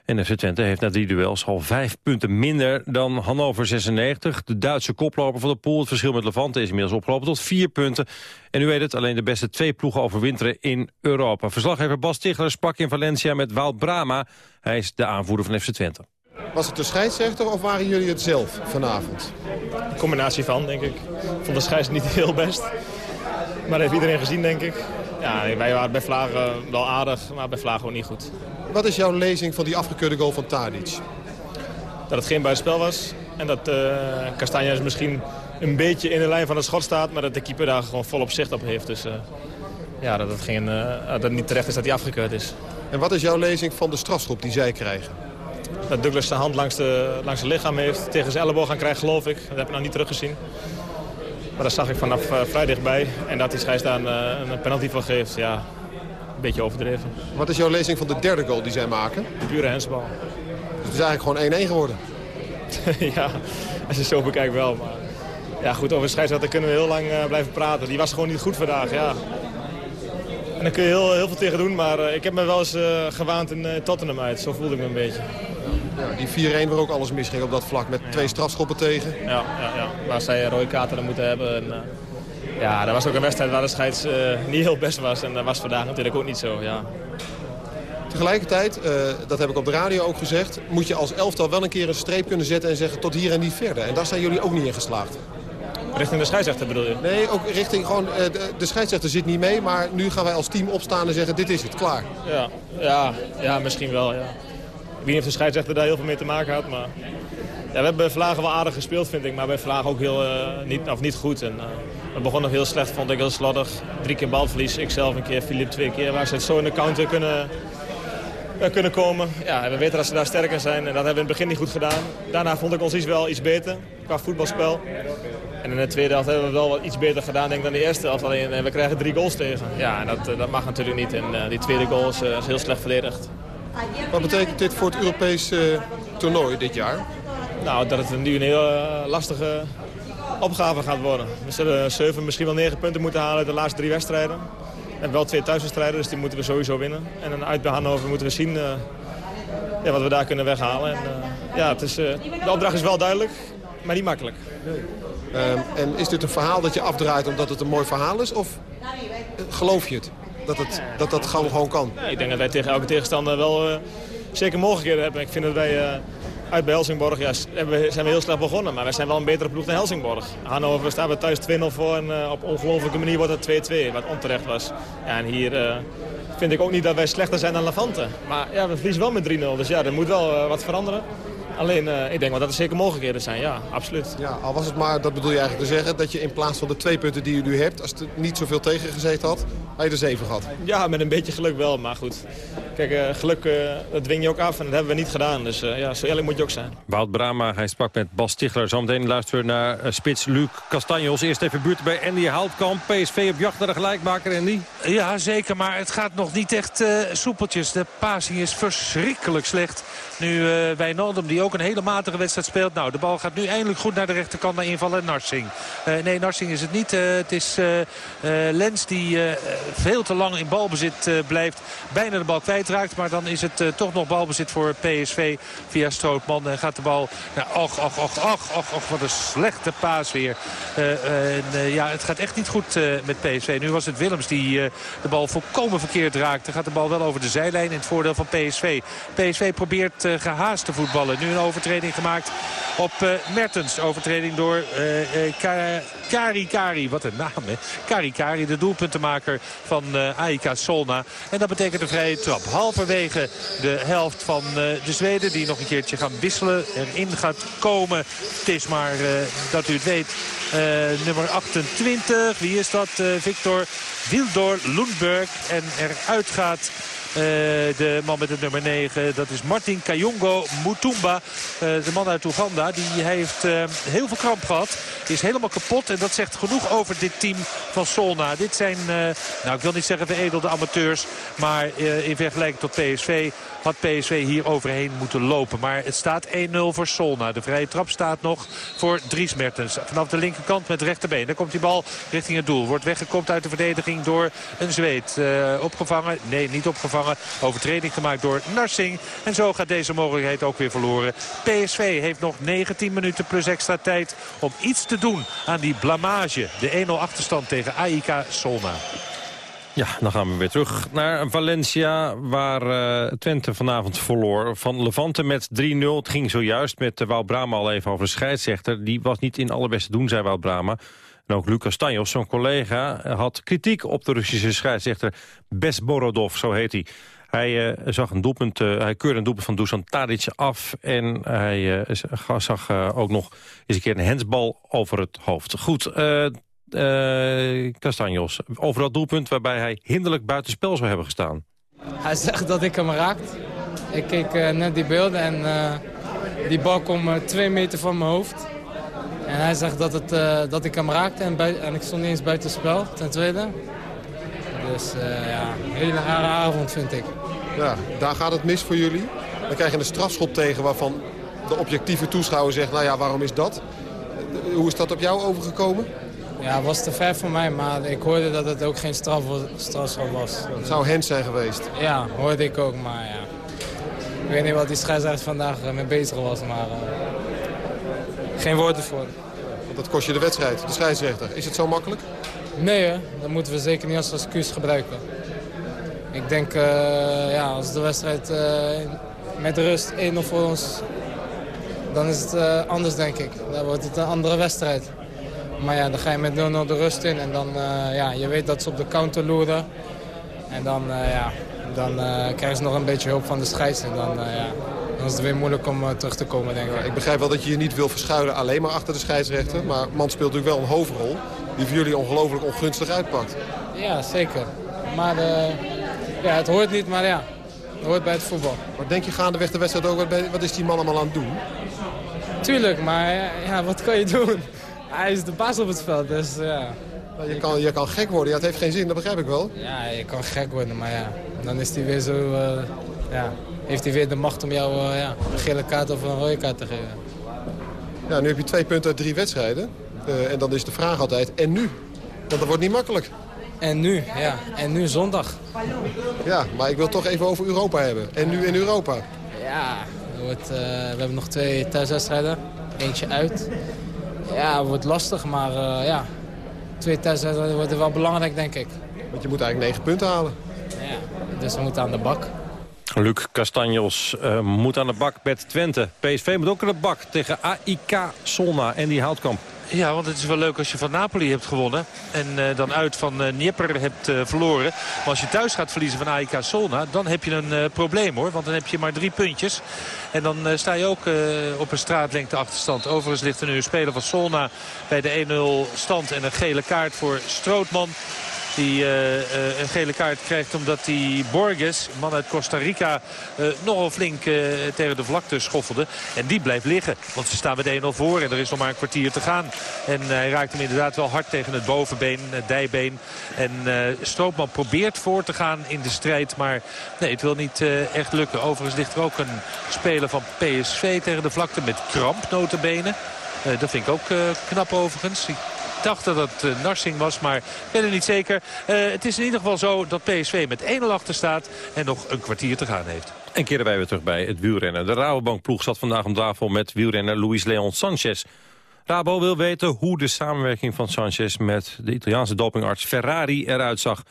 Speaker 7: En FC Twente heeft na drie duels al vijf punten minder dan Hannover 96. De Duitse koploper van de pool. Het verschil met Levante is inmiddels opgelopen tot vier punten. En u weet het, alleen de beste twee ploegen overwinteren in Europa. Verslaggever Bas Tichler sprak in Valencia met Wout Brama. Hij is de aanvoerder van FC Twente.
Speaker 13: Was het de scheidsrechter of waren jullie het zelf vanavond?
Speaker 14: Een combinatie van, denk ik. Ik vond de scheids niet [laughs] heel best. Maar dat heeft iedereen gezien, denk ik. Ja, wij waren bij Vlagen wel aardig, maar bij Vlagen ook niet goed.
Speaker 13: Wat is jouw lezing van die afgekeurde goal van Tadic?
Speaker 14: Dat het geen buitenspel was. En dat uh, Castanjes misschien een beetje in de lijn van het schot staat. Maar dat de keeper daar gewoon volop zicht op heeft. Dus uh, ja, dat het, geen, uh, dat het niet terecht is dat hij afgekeurd is.
Speaker 13: En wat is jouw lezing van de strafschop die zij krijgen?
Speaker 14: Dat Douglas zijn hand langs, de, langs het lichaam heeft. Tegen zijn elleboog gaan krijgen, geloof ik. Dat heb ik nog niet teruggezien. Maar dat zag ik vanaf uh, vrij dichtbij. En dat die scheids daar een, eh, een penalty van geeft, ja, een beetje overdreven.
Speaker 13: Wat is jouw lezing van de derde goal die zij maken?
Speaker 14: Pure hensbal.
Speaker 13: Dus het is eigenlijk gewoon 1-1 geworden? [laughs]
Speaker 14: ja, als je zo bekijkt wel. Maar ja, goed, over scheidsrechter kunnen we heel lang uh, blijven praten. Die was gewoon niet goed vandaag, ja. En daar kun je heel, heel veel tegen doen, maar uh, ik heb me wel eens uh, gewaand in Tottenham uit. Zo voelde ik me een beetje.
Speaker 13: Ja, die 4-1 waar ook alles misging op dat vlak met twee strafschoppen tegen.
Speaker 14: Ja, ja, ja. maar zij rode kaarten moeten hebben. En, uh, ja, dat was ook een wedstrijd waar de scheids uh, niet heel best was. En dat was vandaag natuurlijk ook niet zo, ja.
Speaker 13: Tegelijkertijd, uh, dat heb ik op de radio ook gezegd... moet je als elftal wel een keer een streep kunnen zetten en zeggen tot hier en niet verder. En daar zijn jullie ook niet in geslaagd.
Speaker 14: Richting de scheidsrechter bedoel je?
Speaker 13: Nee, ook richting gewoon, uh, de, de, scheidsrechter zit niet mee, maar nu gaan wij als team opstaan en zeggen dit is het, klaar.
Speaker 14: Ja, ja, ja misschien wel, ja. Weet niet of de scheidsrechter daar heel veel mee te maken had, maar... Ja, we hebben Vlagen wel aardig gespeeld, vind ik, maar bij Vlagen ook heel, uh, niet, of niet goed. En, uh, we begonnen nog heel slecht, vond ik heel slordig. Drie keer balverlies, ik zelf een keer, Filip twee keer. Waar ze het zo in de counter kunnen, kunnen komen. Ja, we weten dat ze daar sterker zijn en dat hebben we in het begin niet goed gedaan. Daarna vond ik ons iets wel iets beter qua voetbalspel. En in de tweede helft hebben we wel wat iets beter gedaan denk ik, dan de eerste helft. Alleen we krijgen drie goals tegen. Ja, en dat, dat mag natuurlijk niet. En die tweede goal is, is, heel slecht verdedigd.
Speaker 13: Wat betekent dit voor het Europese toernooi dit jaar?
Speaker 14: Nou, dat het nu een heel uh, lastige opgave gaat worden. We zullen zeven, misschien wel negen punten moeten halen uit de laatste drie wedstrijden. En wel twee thuiswedstrijden, dus die moeten we sowieso winnen. En dan uit bij Hannover moeten we zien uh, ja, wat we daar kunnen weghalen. En, uh, ja, het is, de opdracht is wel duidelijk, maar niet makkelijk.
Speaker 13: Um, en is dit een verhaal dat je afdraait omdat het een mooi verhaal is? Of geloof je het? Dat het, dat, dat gewoon, kan?
Speaker 14: Ik denk dat wij tegen elke tegenstander wel zeker mogelijkheden hebben. Ik vind dat wij uit bij Helsingborg ja, zijn we heel slecht begonnen. Maar wij zijn wel een betere ploeg dan Helsingborg. Hannover staan we thuis 2-0 voor en uh, op ongelofelijke manier wordt het 2-2. Wat onterecht was. Ja, en hier uh, vind ik ook niet dat wij slechter zijn dan Levante. Maar ja, we verliezen wel met 3-0. Dus ja, er moet wel uh, wat veranderen. Alleen, uh, ik denk wel dat er zeker mogelijkheden zijn. Ja, absoluut.
Speaker 13: Ja, al was het maar, dat bedoel je eigenlijk te zeggen... dat je in plaats van de twee punten die je nu hebt... als het niet zoveel tegengezeten had, had je er zeven gehad.
Speaker 14: Ja, met een beetje geluk wel, maar goed. Kijk, uh, geluk, uh, dat dwing je ook af en dat hebben we niet gedaan. Dus ja, zo eerlijk moet je ook zijn.
Speaker 7: Wout Brama, hij sprak met Bas Tichler. Zometeen luisteren we naar spits Luc Castanjos. Eerst even buurt bij Andy Houtkamp. PSV op jacht naar de gelijkmaker, Andy.
Speaker 11: Ja, zeker, maar het gaat nog niet echt soepeltjes. De passing is verschrikkelijk slecht. Nu uh, Wijnaldum, die ook een hele matige wedstrijd speelt. Nou, de bal gaat nu eindelijk goed naar de rechterkant naar invallen. Narsing. Uh, nee, Narsing is het niet. Uh, het is Lens die veel te lang in balbezit blijft. Bijna de bal kwijtraakt. Maar dan is het toch nog balbezit voor PSV via Strootman. En gaat de bal... Nou, och, och, och, och, och, wat een slechte paas weer. ja, het gaat echt niet goed met PSV. Nu was het Willems die de bal volkomen verkeerd raakte. Gaat de bal wel over de zijlijn in het voordeel van PSV. PSV probeert gehaast te voetballen. Nu een overtreding gemaakt op uh, Mertens. Overtreding door uh, Kari Kari. Wat een naam, hè? Kari Kari, de doelpuntenmaker van uh, AIK Solna. En dat betekent een vrije trap. Halverwege de helft van de Zweden. Die nog een keertje gaan wisselen. Erin gaat komen. Het is maar dat u het weet. nummer 28. Wie is dat? Victor Wildor Lundberg. En eruit gaat... Uh, de man met het nummer 9, dat is Martin Kayongo Mutumba. Uh, de man uit Oeganda. Die heeft uh, heel veel kramp gehad. Is helemaal kapot. En dat zegt genoeg over dit team van Solna. Dit zijn, nou ik wil niet zeggen veredelde amateurs. Maar in vergelijking tot PSV had PSV hier overheen moeten lopen. Maar het staat 1-0 voor Solna. De vrije trap staat nog voor Dries Mertens. Vanaf de linkerkant met rechterbeen. Dan komt die bal richting het doel. Wordt weggekopt uit de verdediging door een Zweed. opgevangen? Nee, niet opgevangen. Overtreding gemaakt door Narsing. En zo gaat deze mogelijkheid ook weer verloren. PSV heeft nog 19 minuten plus extra tijd om iets te doen aan die blamage. De 1-0 achterstand tegen AIK Solna.
Speaker 7: Ja, dan gaan we weer terug naar Valencia, waar uh, Twente vanavond verloor van Levante met 3-0. Het ging zojuist met uh, Wout Brama al even over de scheidsrechter. Die was niet in allerbeste doen, zei Wout Brama. En ook Lucas Tanjos, zo'n collega, had kritiek op de Russische scheidsrechter Besborodov, zo heet hij. Hij uh, zag een doelpunt, uh, hij keurde een doelpunt van Dusan Tadic af. En hij uh, zag ook nog eens een keer een hensbal over het hoofd. Goed, Castanjos, over dat doelpunt waarbij hij hinderlijk buitenspel zou hebben gestaan.
Speaker 15: Hij zegt dat ik hem raakt. Ik keek net die beelden en die bal kwam twee meter van mijn hoofd. En hij zegt dat, het, uh, dat ik hem raakte en, en ik stond niet eens buiten spel, ten tweede. Dus uh, ja, een hele rare avond vind ik.
Speaker 13: Ja, daar gaat het mis voor jullie. Dan krijg je een strafschop tegen waarvan de objectieve toeschouwer zegt... nou ja, waarom is dat? Hoe is dat op jou overgekomen?
Speaker 15: Ja, het was te ver voor mij, maar ik hoorde dat het ook geen straf, strafschop was.
Speaker 13: Het zou Hens zijn geweest?
Speaker 15: Ja, hoorde ik ook, maar ja. Ik weet niet wat die scheidsrechter vandaag mee bezig was, maar... Uh, geen woorden voor.
Speaker 13: Want dat kost je de wedstrijd, de scheidsrechter. Is het zo makkelijk?
Speaker 15: Nee, hè? dat moeten we zeker niet als excuus gebruiken. Ik denk, uh, ja, als de wedstrijd uh, met rust 1-0 voor ons... dan is het uh, anders, denk ik. Dan wordt het een andere wedstrijd. Maar ja, dan ga je met 0-0 de rust in. En dan, ja, je weet dat ze op de counter loeren. En dan, ja, dan krijgen ze nog een beetje hulp van de scheids. En dan, ja, dan is het weer moeilijk om terug te komen, denk ik.
Speaker 13: ik begrijp wel dat je je niet wil verschuilen alleen maar achter de scheidsrechter. Maar Man speelt natuurlijk wel een hoofdrol die voor jullie ongelooflijk ongunstig uitpakt.
Speaker 15: Ja, zeker. Maar ja, het hoort niet, maar ja, het hoort bij het voetbal.
Speaker 13: Maar denk je gaandeweg de wedstrijd ook, wat, wat is die man allemaal aan het doen?
Speaker 15: Tuurlijk, maar ja, wat kan je doen? [laughs] Hij is de baas op het veld, dus ja.
Speaker 13: Nou, je, kan, je kan gek worden, ja, het heeft geen zin, dat begrijp ik wel.
Speaker 15: Ja, je kan gek worden, maar ja, dan is hij weer zo, uh, ja, heeft hij weer de macht om jou uh, ja, een gele kaart of een rode kaart te geven.
Speaker 13: Ja, nu heb je twee punten uit drie wedstrijden. Uh, en dan is de vraag altijd, en nu? Want dat wordt niet makkelijk.
Speaker 15: En nu, ja. En nu zondag.
Speaker 13: Ja, maar ik wil toch even over Europa hebben. En nu in Europa.
Speaker 15: Ja, wordt, we hebben nog twee thuiswedstrijden. Eentje uit. Ja, het wordt lastig, maar uh, ja, twee testen worden wel belangrijk, denk ik.
Speaker 13: Want je moet eigenlijk negen punten halen.
Speaker 15: Ja, dus we moeten aan de bak.
Speaker 7: Luc Castanjos uh, moet aan de bak met Twente. PSV moet ook aan de bak tegen AIK Solna en die Houtkamp.
Speaker 11: Ja, want het is wel leuk als je van Napoli hebt gewonnen. En uh, dan uit van uh, hebt verloren. Maar als je thuis gaat verliezen van AIK Solna, dan heb je een probleem hoor. Want dan heb je maar drie puntjes. En dan sta je ook op een straatlengte achterstand. Overigens ligt er nu een speler van Solna bij de 1-0 stand. En een gele kaart voor Strootman. Die uh, uh, een gele kaart krijgt omdat die Borges, man uit Costa Rica, uh, nogal flink tegen de vlakte schoffelde. En die blijft liggen. Want ze staan met 1-0 voor en er is nog maar een kwartier te gaan. En hij raakt hem inderdaad wel hard tegen het bovenbeen, het dijbeen. En Stroopman probeert voor te gaan in de strijd. Maar nee, het wil niet echt lukken. Overigens ligt er ook een speler van PSV tegen de vlakte met kramp notenbenen. dat vind ik ook knap overigens dacht dat het uh, Narsing was, maar ik ben er niet zeker. Uh, het is in ieder geval zo dat PSV met 1-0 achter staat en nog een kwartier te gaan heeft.
Speaker 7: En keren wij weer terug bij het wielrennen. De Rabobankploeg zat vandaag om tafel met wielrenner Luis Leon Sanchez. Rabo wil weten hoe de samenwerking van Sanchez met de Italiaanse dopingarts Ferrari eruit zag.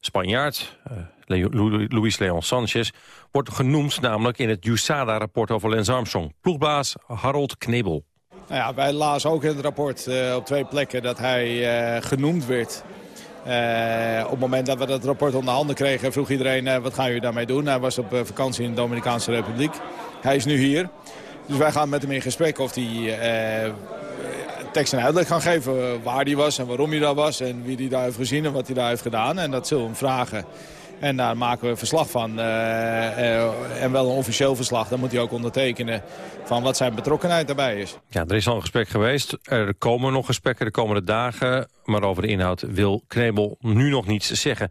Speaker 7: Spanjaard, uh, Luis Leon Sanchez, wordt genoemd namelijk in het USADA-rapport over Lance Armstrong. Ploegbaas Harold Knebel.
Speaker 16: Nou ja, wij lazen ook in het rapport uh, op twee plekken dat hij uh, genoemd werd. Uh, op het moment dat we dat rapport onder handen kregen, vroeg iedereen wat gaan jullie daarmee doen. Hij was op vakantie in de Dominicaanse Republiek. Hij is nu hier. Dus wij gaan met hem in gesprek of hij tekst en uitleg gaan geven waar hij was en waarom hij daar was. En wie hij daar heeft gezien en wat hij daar heeft gedaan. En dat zullen we hem vragen. En daar maken we verslag van. Uh, en wel een officieel verslag. Dan moet hij ook ondertekenen van wat zijn betrokkenheid daarbij is.
Speaker 7: Ja, er is al een gesprek geweest. Er komen nog gesprekken de komende dagen. Maar over de inhoud wil Knebel nu nog niets zeggen.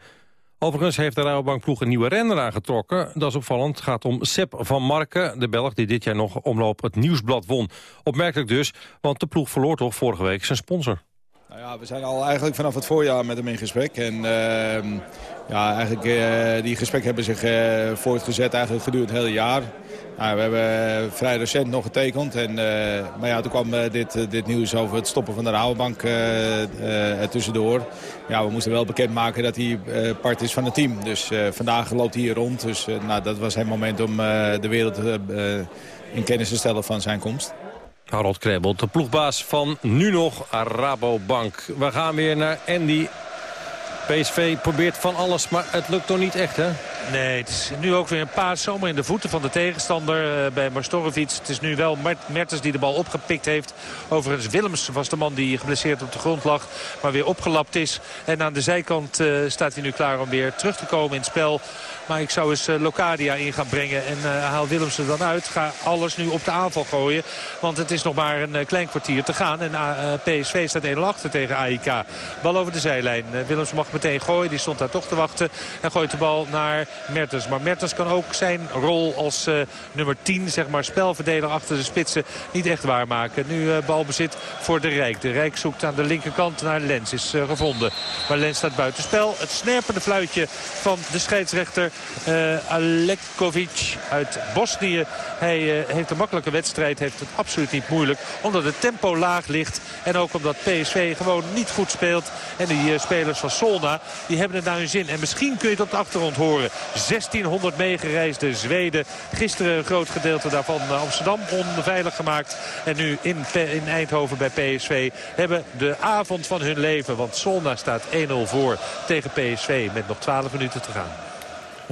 Speaker 7: Overigens heeft de Rabobankploeg een nieuwe renner aangetrokken. Dat is opvallend. Het gaat om Sepp van Marken, de Belg die dit jaar nog omloop het Nieuwsblad won. Opmerkelijk dus, want de ploeg verloor toch vorige week zijn sponsor.
Speaker 16: Nou ja, we zijn al eigenlijk vanaf het voorjaar met hem in gesprek. En uh, ja, eigenlijk, uh, die gesprekken hebben zich uh, voortgezet eigenlijk gedurende het hele jaar. Nou, we hebben vrij recent nog getekend. En, maar ja, toen kwam dit, dit nieuws over het stoppen van de Rabobank er tussendoor. Ja, we moesten wel bekendmaken dat hij part is van het team. Dus vandaag loopt hij hier rond. Dus nou, dat was het moment om de wereld in kennis te stellen van zijn komst.
Speaker 7: Harold Krebel, de ploegbaas van nu nog Rabobank. We gaan weer naar Andy. PSV probeert van alles, maar het lukt toch niet echt, hè?
Speaker 11: Nee, het is nu ook weer een paas zomaar in de voeten van de tegenstander uh, bij Marstorovic. Het is nu wel Mertens die de bal opgepikt heeft. Overigens Willems was de man die geblesseerd op de grond lag. Maar weer opgelapt is. En aan de zijkant uh, staat hij nu klaar om weer terug te komen in het spel. Maar ik zou eens uh, Locadia in gaan brengen. En haal Willems er dan uit. Ga alles nu op de aanval gooien. Want het is nog maar een klein kwartier te gaan. En PSV staat 1 achter tegen AIK. Bal over de zijlijn. Willems mag meteen gooien. Die stond daar toch te wachten. En gooit de bal naar Mertens. Maar Mertens kan ook zijn rol als nummer 10, zeg maar spelverdeler achter de spitsen, niet echt waarmaken. Nu balbezit voor de Rijk. De Rijk zoekt aan de linkerkant naar Lens. Is gevonden. Maar Lens staat buitenspel. Het snerpende fluitje van de scheidsrechter. Uh, Alekovic uit Bosnië. Hij uh, heeft een makkelijke wedstrijd, heeft het absoluut niet moeilijk. Omdat het tempo laag ligt en ook omdat PSV gewoon niet goed speelt. En die uh, spelers van Solna, die hebben het naar hun zin. En misschien kun je het op de achtergrond horen. 1600 meegereisde Zweden. Gisteren een groot gedeelte daarvan Amsterdam onveilig gemaakt. En nu in, in Eindhoven bij PSV hebben de avond van hun leven. Want Solna staat 1-0 voor tegen PSV met nog 12 minuten te gaan.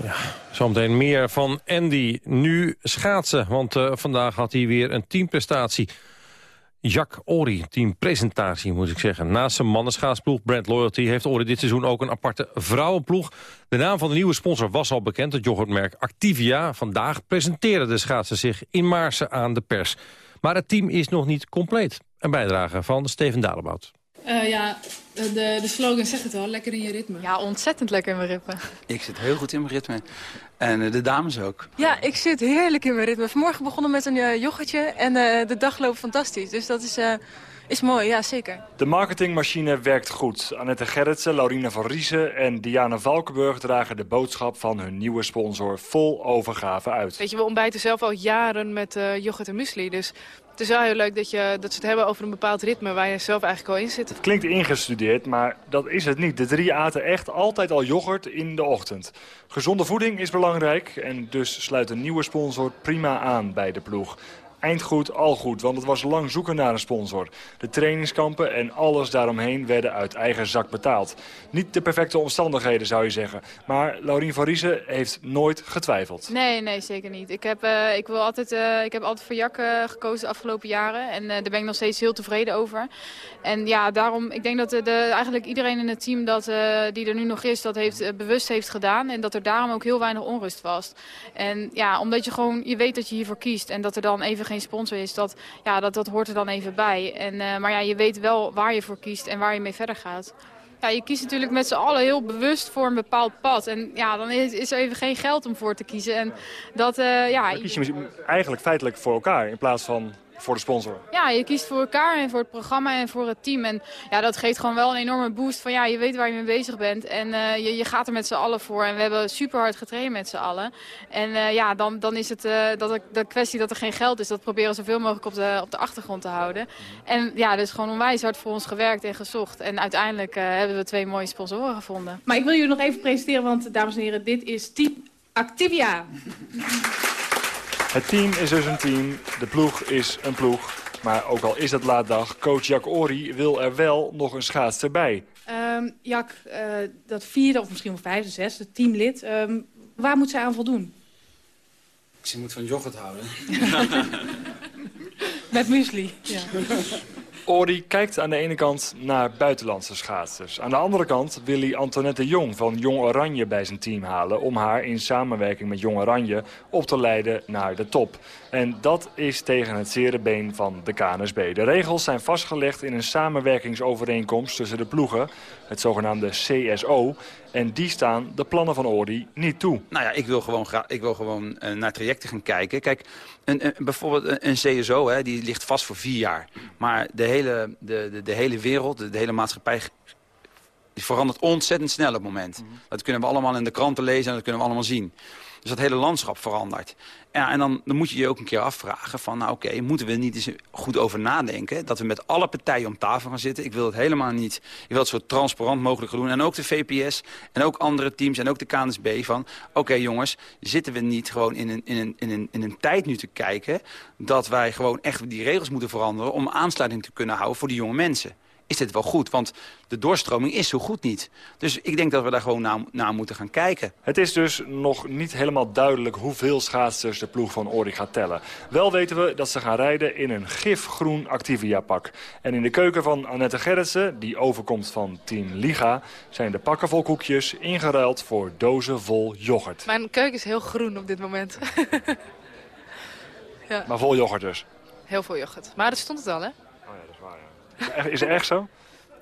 Speaker 7: Ja, zometeen meer van Andy. Nu schaatsen, want uh, vandaag had hij weer een teamprestatie. Jacques Ori, teampresentatie moet ik zeggen. Naast zijn mannenschaatsploeg Brand Loyalty heeft Ori dit seizoen ook een aparte vrouwenploeg. De naam van de nieuwe sponsor was al bekend, het yoghurtmerk Activia. Vandaag presenteerden de schaatsen zich in Maarsen aan de pers. Maar het team is nog niet compleet. Een bijdrage van Steven Dalebout.
Speaker 8: Uh, ja, de, de slogan zegt het al, lekker in je ritme.
Speaker 17: Ja, ontzettend lekker in mijn ritme.
Speaker 18: Ik zit heel goed in mijn ritme. En uh, de dames ook.
Speaker 17: Ja, ik zit heerlijk in mijn ritme. Vanmorgen begonnen met een uh, yoghurtje en de dag loopt fantastisch. Dus dat is, is mooi, ja zeker.
Speaker 19: De marketingmachine werkt goed. Annette Gerritsen, Laurina van Riesen en Diana Valkenburg dragen de boodschap van hun nieuwe sponsor vol overgave uit.
Speaker 8: Weet je, we ontbijten zelf al jaren met yoghurt en muesli. Dus het is wel heel leuk dat, je, dat ze het hebben over een bepaald ritme waar je zelf eigenlijk al in zit.
Speaker 19: Het klinkt ingestudeerd, maar dat is het niet. De drie aten echt altijd al yoghurt in de ochtend. Gezonde voeding is belangrijk en dus sluit een nieuwe sponsor prima aan bij de ploeg eindgoed al goed, want het was lang zoeken naar een sponsor. De trainingskampen en alles daaromheen werden uit eigen zak betaald. Niet de perfecte omstandigheden zou je zeggen, maar Laurien van Riesen heeft nooit getwijfeld.
Speaker 17: Nee, nee, zeker niet. Ik heb, uh, ik wil altijd, uh, ik heb altijd voor uh, gekozen de afgelopen jaren en daar ben ik nog steeds heel tevreden over. En ja, daarom, ik denk dat de, de eigenlijk iedereen in het team dat, die er nu nog is, dat heeft, bewust heeft gedaan en dat er daarom ook heel weinig onrust was. En ja, omdat je gewoon, je weet dat je hiervoor kiest en dat er dan even geen sponsor is, dat, ja, dat, dat hoort er dan even bij. En, uh, maar ja, je weet wel waar je voor kiest en waar je mee verder gaat. Ja, je kiest natuurlijk met z'n allen heel bewust voor een bepaald pad. En ja, dan is, is er even geen geld om voor te kiezen. En dat, uh, ja,
Speaker 19: dan kies je eigenlijk feitelijk voor elkaar in plaats van voor de sponsor.
Speaker 17: Ja, je kiest voor elkaar en voor het programma en voor het team. En ja, dat geeft gewoon wel een enorme boost van ja, je weet waar je mee bezig bent. En uh, je, je gaat er met z'n allen voor. En we hebben super hard getraind met z'n allen. En uh, ja, dan, dan is het uh, dat de kwestie dat er geen geld is. Dat proberen zoveel mogelijk op de, op de achtergrond te houden. En ja, dus gewoon onwijs hard voor ons gewerkt en gezocht. En uiteindelijk hebben we twee mooie sponsoren gevonden.
Speaker 20: Maar ik wil jullie nog even presenteren, want dames en heren, dit is Team Activia.
Speaker 19: Het team is dus een team, de ploeg is een ploeg. Maar ook al is het laatdag, coach Jack Ori wil er wel nog een schaatster bij.
Speaker 20: Um, Jack, uh, dat vierde of misschien wel vijfde, zesde teamlid, um, waar moet zij aan voldoen?
Speaker 18: Ze moet van yoghurt houden. [laughs]
Speaker 20: Met muesli, ja. [laughs]
Speaker 19: Ori kijkt aan de ene kant naar buitenlandse schaatsers. Aan de andere kant wil hij Antoinette Jong van Jong Oranje bij zijn team halen... om haar in samenwerking met Jong Oranje op te leiden naar de top. En dat is tegen het zere been van de KNSB. De regels zijn vastgelegd in een samenwerkingsovereenkomst tussen de ploegen... het zogenaamde CSO. En die staan de plannen van Ori niet toe.
Speaker 18: Nou ja, ik wil gewoon, ik wil gewoon uh, naar trajecten gaan kijken. Kijk, een, een, bijvoorbeeld een, CSO, hè, die ligt vast voor vier jaar. Maar de hele, de, de, de hele wereld, de, de hele maatschappij die verandert ontzettend snel op het moment. Mhm. Dat kunnen we allemaal in de kranten lezen en dat kunnen we allemaal zien. Dus dat hele landschap verandert. Ja, en dan, dan moet je je ook een keer afvragen van... nou oké, moeten we niet eens goed over nadenken... dat we met alle partijen om tafel gaan zitten. Ik wil het helemaal niet... Ik wil het zo transparant mogelijk doen. En ook de VPS en ook andere teams en ook de KNSB van... oké jongens, zitten we niet gewoon in een, in, een, in, een, in een tijd nu te kijken... dat wij gewoon echt die regels moeten veranderen... om aansluiting te kunnen houden voor die jonge mensen is dit wel goed? Want de doorstroming is zo goed niet. Dus ik denk dat we daar gewoon naar, naar moeten gaan kijken.
Speaker 19: Het is dus nog niet helemaal duidelijk hoeveel schaatsers de ploeg van Ori gaat tellen. Wel weten we dat ze gaan rijden in een gifgroen Activia-pak. En in de keuken van Annette Gerritsen, die overkomt van Team Liga... zijn de pakken vol koekjes ingeruild voor dozen vol yoghurt.
Speaker 8: Mijn keuken is heel groen op dit moment. [laughs]
Speaker 19: ja. Maar vol yoghurt dus?
Speaker 8: Heel veel yoghurt. Maar dat stond het al, hè?
Speaker 19: Is het echt zo?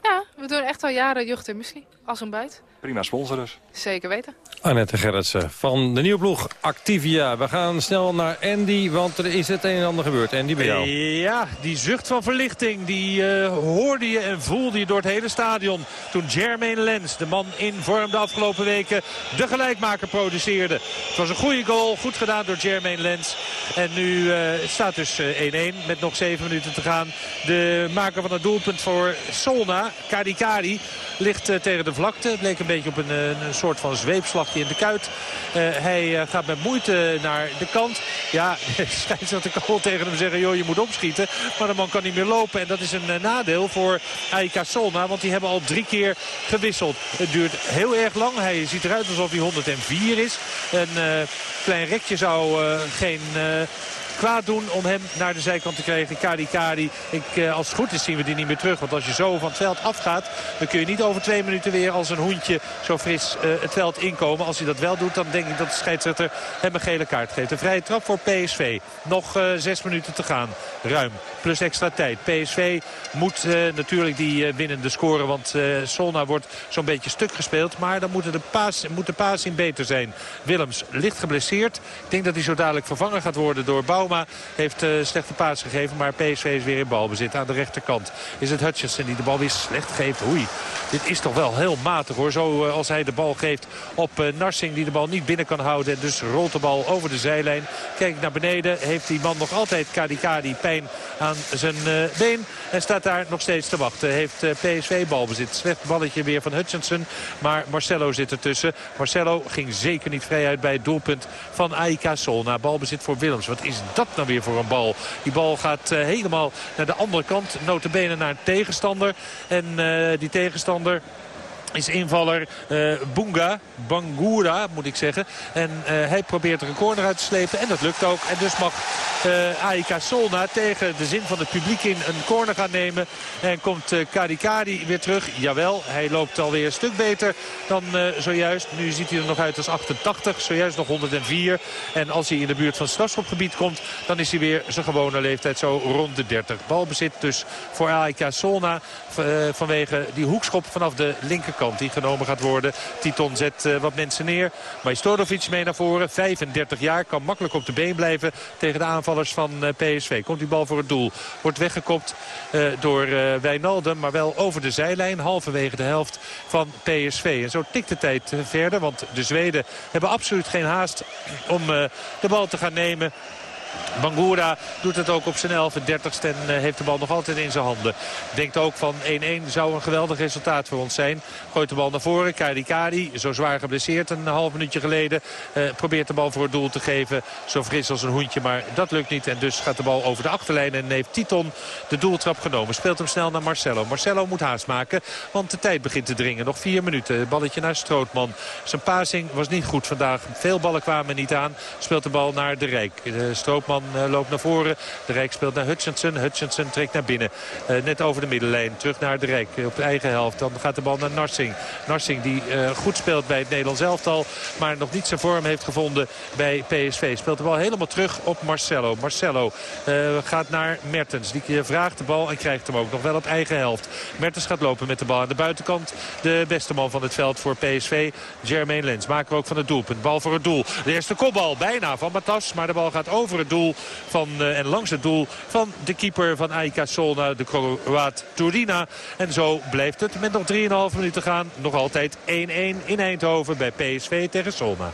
Speaker 8: Ja, we doen echt al jaren yoghurt en muesli. Als ontbijt.
Speaker 19: Prima sponsor dus.
Speaker 8: Zeker weten.
Speaker 7: Annette Gerritsen van de nieuwe ploeg Activia. We gaan snel naar Andy, want er is het een en ander gebeurd. Andy, bij jou.
Speaker 11: Ja, die zucht van verlichting, die eh, hoorde je en voelde je door het hele stadion. Toen Jermaine Lens, de man in vorm de afgelopen weken, de gelijkmaker produceerde. Het was een goede goal, goed gedaan door Jermaine Lens. En nu uh, staat dus 1-1 met nog 7 minuten te gaan. De maker van het doelpunt voor Solna, Kadi Kadi, ligt uh, tegen de vlakte. Het leek een beetje op een, een soort van zweepslagje in de kuit. Uh, hij uh, gaat met moeite naar de kant. Ja, [laughs] scheidsrechter kan tegen hem zeggen, joh, je moet opschieten. Maar de man kan niet meer lopen. En dat is een nadeel voor AIK Solna. Want die hebben al drie keer gewisseld. Het duurt heel erg lang. Hij ziet eruit alsof hij 104 is. Een klein rekje zou geen kwaad doen om hem naar de zijkant te krijgen. Kadi Kadi. Ik, eh, als het goed is zien we die niet meer terug. Want als je zo van het veld afgaat, dan kun je niet over twee minuten weer als een hoentje zo fris uh, het veld inkomen. Als hij dat wel doet, dan denk ik dat de scheidsrechter hem een gele kaart geeft. Een vrije trap voor PSV. Nog uh, zes minuten te gaan. Ruim. Plus extra tijd. PSV moet natuurlijk die winnende scoren. Want Solna wordt zo'n beetje stuk gespeeld. Maar dan moet de, paas, moet de paas in beter zijn. Willems licht geblesseerd. Ik denk dat hij zo dadelijk vervangen gaat worden door. Bauma heeft slechte paas gegeven. Maar PSV is weer in balbezit. Aan de rechterkant is het Hutchinson die de bal weer slecht geeft. Oei, dit is toch wel heel matig hoor. Zo uh, als hij de bal geeft op uh, Narsing die de bal niet binnen kan houden. Dus rolt de bal over de zijlijn. Kijk naar beneden. Heeft die man nog altijd Kadikadi pijn aan zijn been. En staat daar nog steeds te wachten. Heeft PSV balbezit. Slecht balletje weer van Hutchinson. Maar Marcelo zit ertussen. Marcelo ging zeker niet vrij uit bij het doelpunt van AIK Solna. Balbezit voor Willems. Wat is dat nou weer voor een bal? Die bal gaat helemaal naar de andere kant. Notabene naar een tegenstander. En die tegenstander is invaller uh, Bunga, Bangura moet ik zeggen. En uh, hij probeert er een corner uit te slepen en dat lukt ook. En dus mag uh, AIK Solna tegen de zin van het publiek in een corner gaan nemen. En komt uh, Kadi weer terug. Jawel, hij loopt alweer een stuk beter dan zojuist. Nu ziet hij er nog uit als 88, zojuist nog 104. En als hij in de buurt van het strafschopgebied komt, dan is hij weer zijn gewone leeftijd zo rond de 30. Balbezit dus voor AIK Solna vanwege die hoekschop vanaf de linkerkant die genomen gaat worden. Titon zet uh, wat mensen neer. Majstorovic mee naar voren. 35 jaar. Kan makkelijk op de been blijven tegen de aanvallers van uh, PSV. Komt die bal voor het doel. Wordt weggekopt uh, door Wijnaldum. Maar wel over de zijlijn. Halverwege de helft van PSV. En zo tikt de tijd verder. Want de Zweden hebben absoluut geen haast om de bal te gaan nemen. Bangura doet het ook op zijn 11 30ste en uh, heeft de bal nog altijd in zijn handen. Denkt ook van 1-1 zou een geweldig resultaat voor ons zijn. Gooit de bal naar voren. Kadi, zo zwaar geblesseerd een half minuutje geleden. Uh, probeert de bal voor het doel te geven. Zo fris als een hoentje, maar dat lukt niet. En dus gaat de bal over de achterlijn en heeft Titon de doeltrap genomen. Speelt hem snel naar Marcelo. Marcelo moet haast maken, want de tijd begint te dringen. Nog vier minuten. Balletje naar Strootman. Zijn passing was niet goed vandaag. Veel ballen kwamen niet aan. Speelt de bal naar de Rijk. De Strootman uh, loopt naar voren. De Rijk speelt naar Hutchinson. Hutchinson trekt naar binnen. Uh, net over de middenlijn. Terug naar de Rijk op de eigen helft. Dan gaat de bal naar Narsing. Narsing die uh, goed speelt bij het Nederlands elftal. Maar nog niet zijn vorm heeft gevonden bij PSV. Speelt de bal helemaal terug op Marcelo. Marcelo gaat naar Mertens. Die vraagt de bal en krijgt hem ook nog wel op eigen helft. Mertens gaat lopen met de bal aan de buitenkant. De beste man van het veld voor PSV. Jermaine Lens. Maken we ook van het doelpunt. Bal voor het doel. De eerste kopbal bijna van Matas. Maar de bal gaat over het van, uh, en langs het doel van de keeper van AIK Solna, de Kroaat Turina. En zo blijft het met nog 3,5 minuten gaan. Nog altijd 1-1 in Eindhoven bij PSV tegen Solna.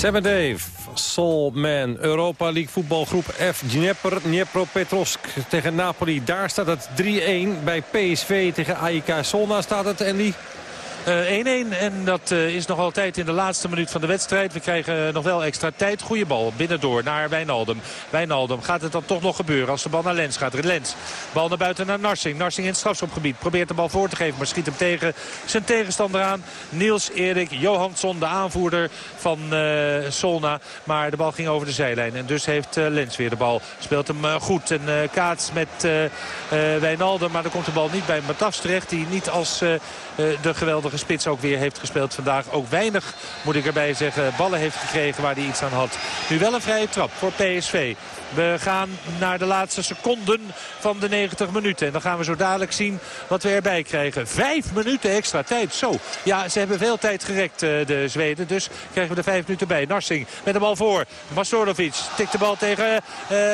Speaker 7: Seven Dave, Soul Europa League voetbalgroep F. Dnieper, Dnipropetrovsk tegen Napoli. Daar staat het 3-1. Bij PSV tegen AIK Solna staat het, die
Speaker 11: 1-1 uh, en dat uh, is nog altijd in de laatste minuut van de wedstrijd. We krijgen uh, nog wel extra tijd. Goede bal binnendoor naar Wijnaldum. Wijnaldum gaat het dan toch nog gebeuren als de bal naar Lens gaat. Lens, bal naar buiten naar Narsing. Narsing in het strafschopgebied. Probeert de bal voor te geven, maar schiet hem tegen zijn tegenstander aan. Niels Erik Johansson, de aanvoerder van Solna. Maar de bal ging over de zijlijn en dus heeft Lens weer de bal. Speelt hem goed en kaats met Wijnaldum. Maar dan komt de bal niet bij Matas terecht. Die niet als de geweldige spits ook weer heeft gespeeld vandaag. Ook weinig, moet ik erbij zeggen, ballen heeft gekregen waar hij iets aan had. Nu wel een vrije trap voor PSV. We gaan naar de laatste seconden van de 90 minuten. En dan gaan we zo dadelijk zien wat we erbij krijgen. Vijf minuten extra tijd. Zo. Ja, ze hebben veel tijd gerekt, de Zweden. Dus krijgen we er vijf minuten bij. Narsing met de bal voor. Mastorovic tikt de bal tegen, uh,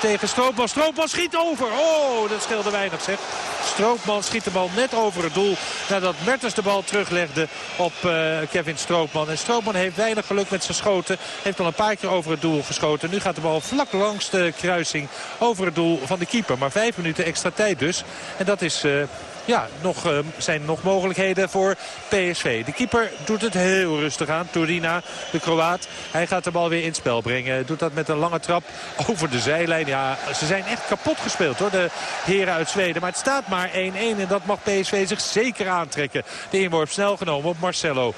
Speaker 11: tegen Stroopman. Stroopman schiet over. Oh, dat scheelde weinig zeg. Stroopman schiet de bal net over het doel. Nadat Mertens de bal teruglegde op uh, Kevin Stroopman. En Stroopman heeft weinig geluk met zijn schoten. Heeft al een paar keer over het doel geschoten. Nu gaat de bal vlak langs de kruising over het doel van de keeper. Maar vijf minuten extra tijd dus. En dat is... Uh, ja, nog, uh, zijn nog mogelijkheden voor PSV. De keeper doet het heel rustig aan. Turina, de Kroaat. Hij gaat de bal weer in spel brengen. Doet dat met een lange trap [laughs] over de zijlijn. Ja, ze zijn echt kapot gespeeld hoor, de heren uit Zweden. Maar het staat maar 1-1 en dat mag PSV zich zeker aantrekken. De inworp snel genomen op Marcelo.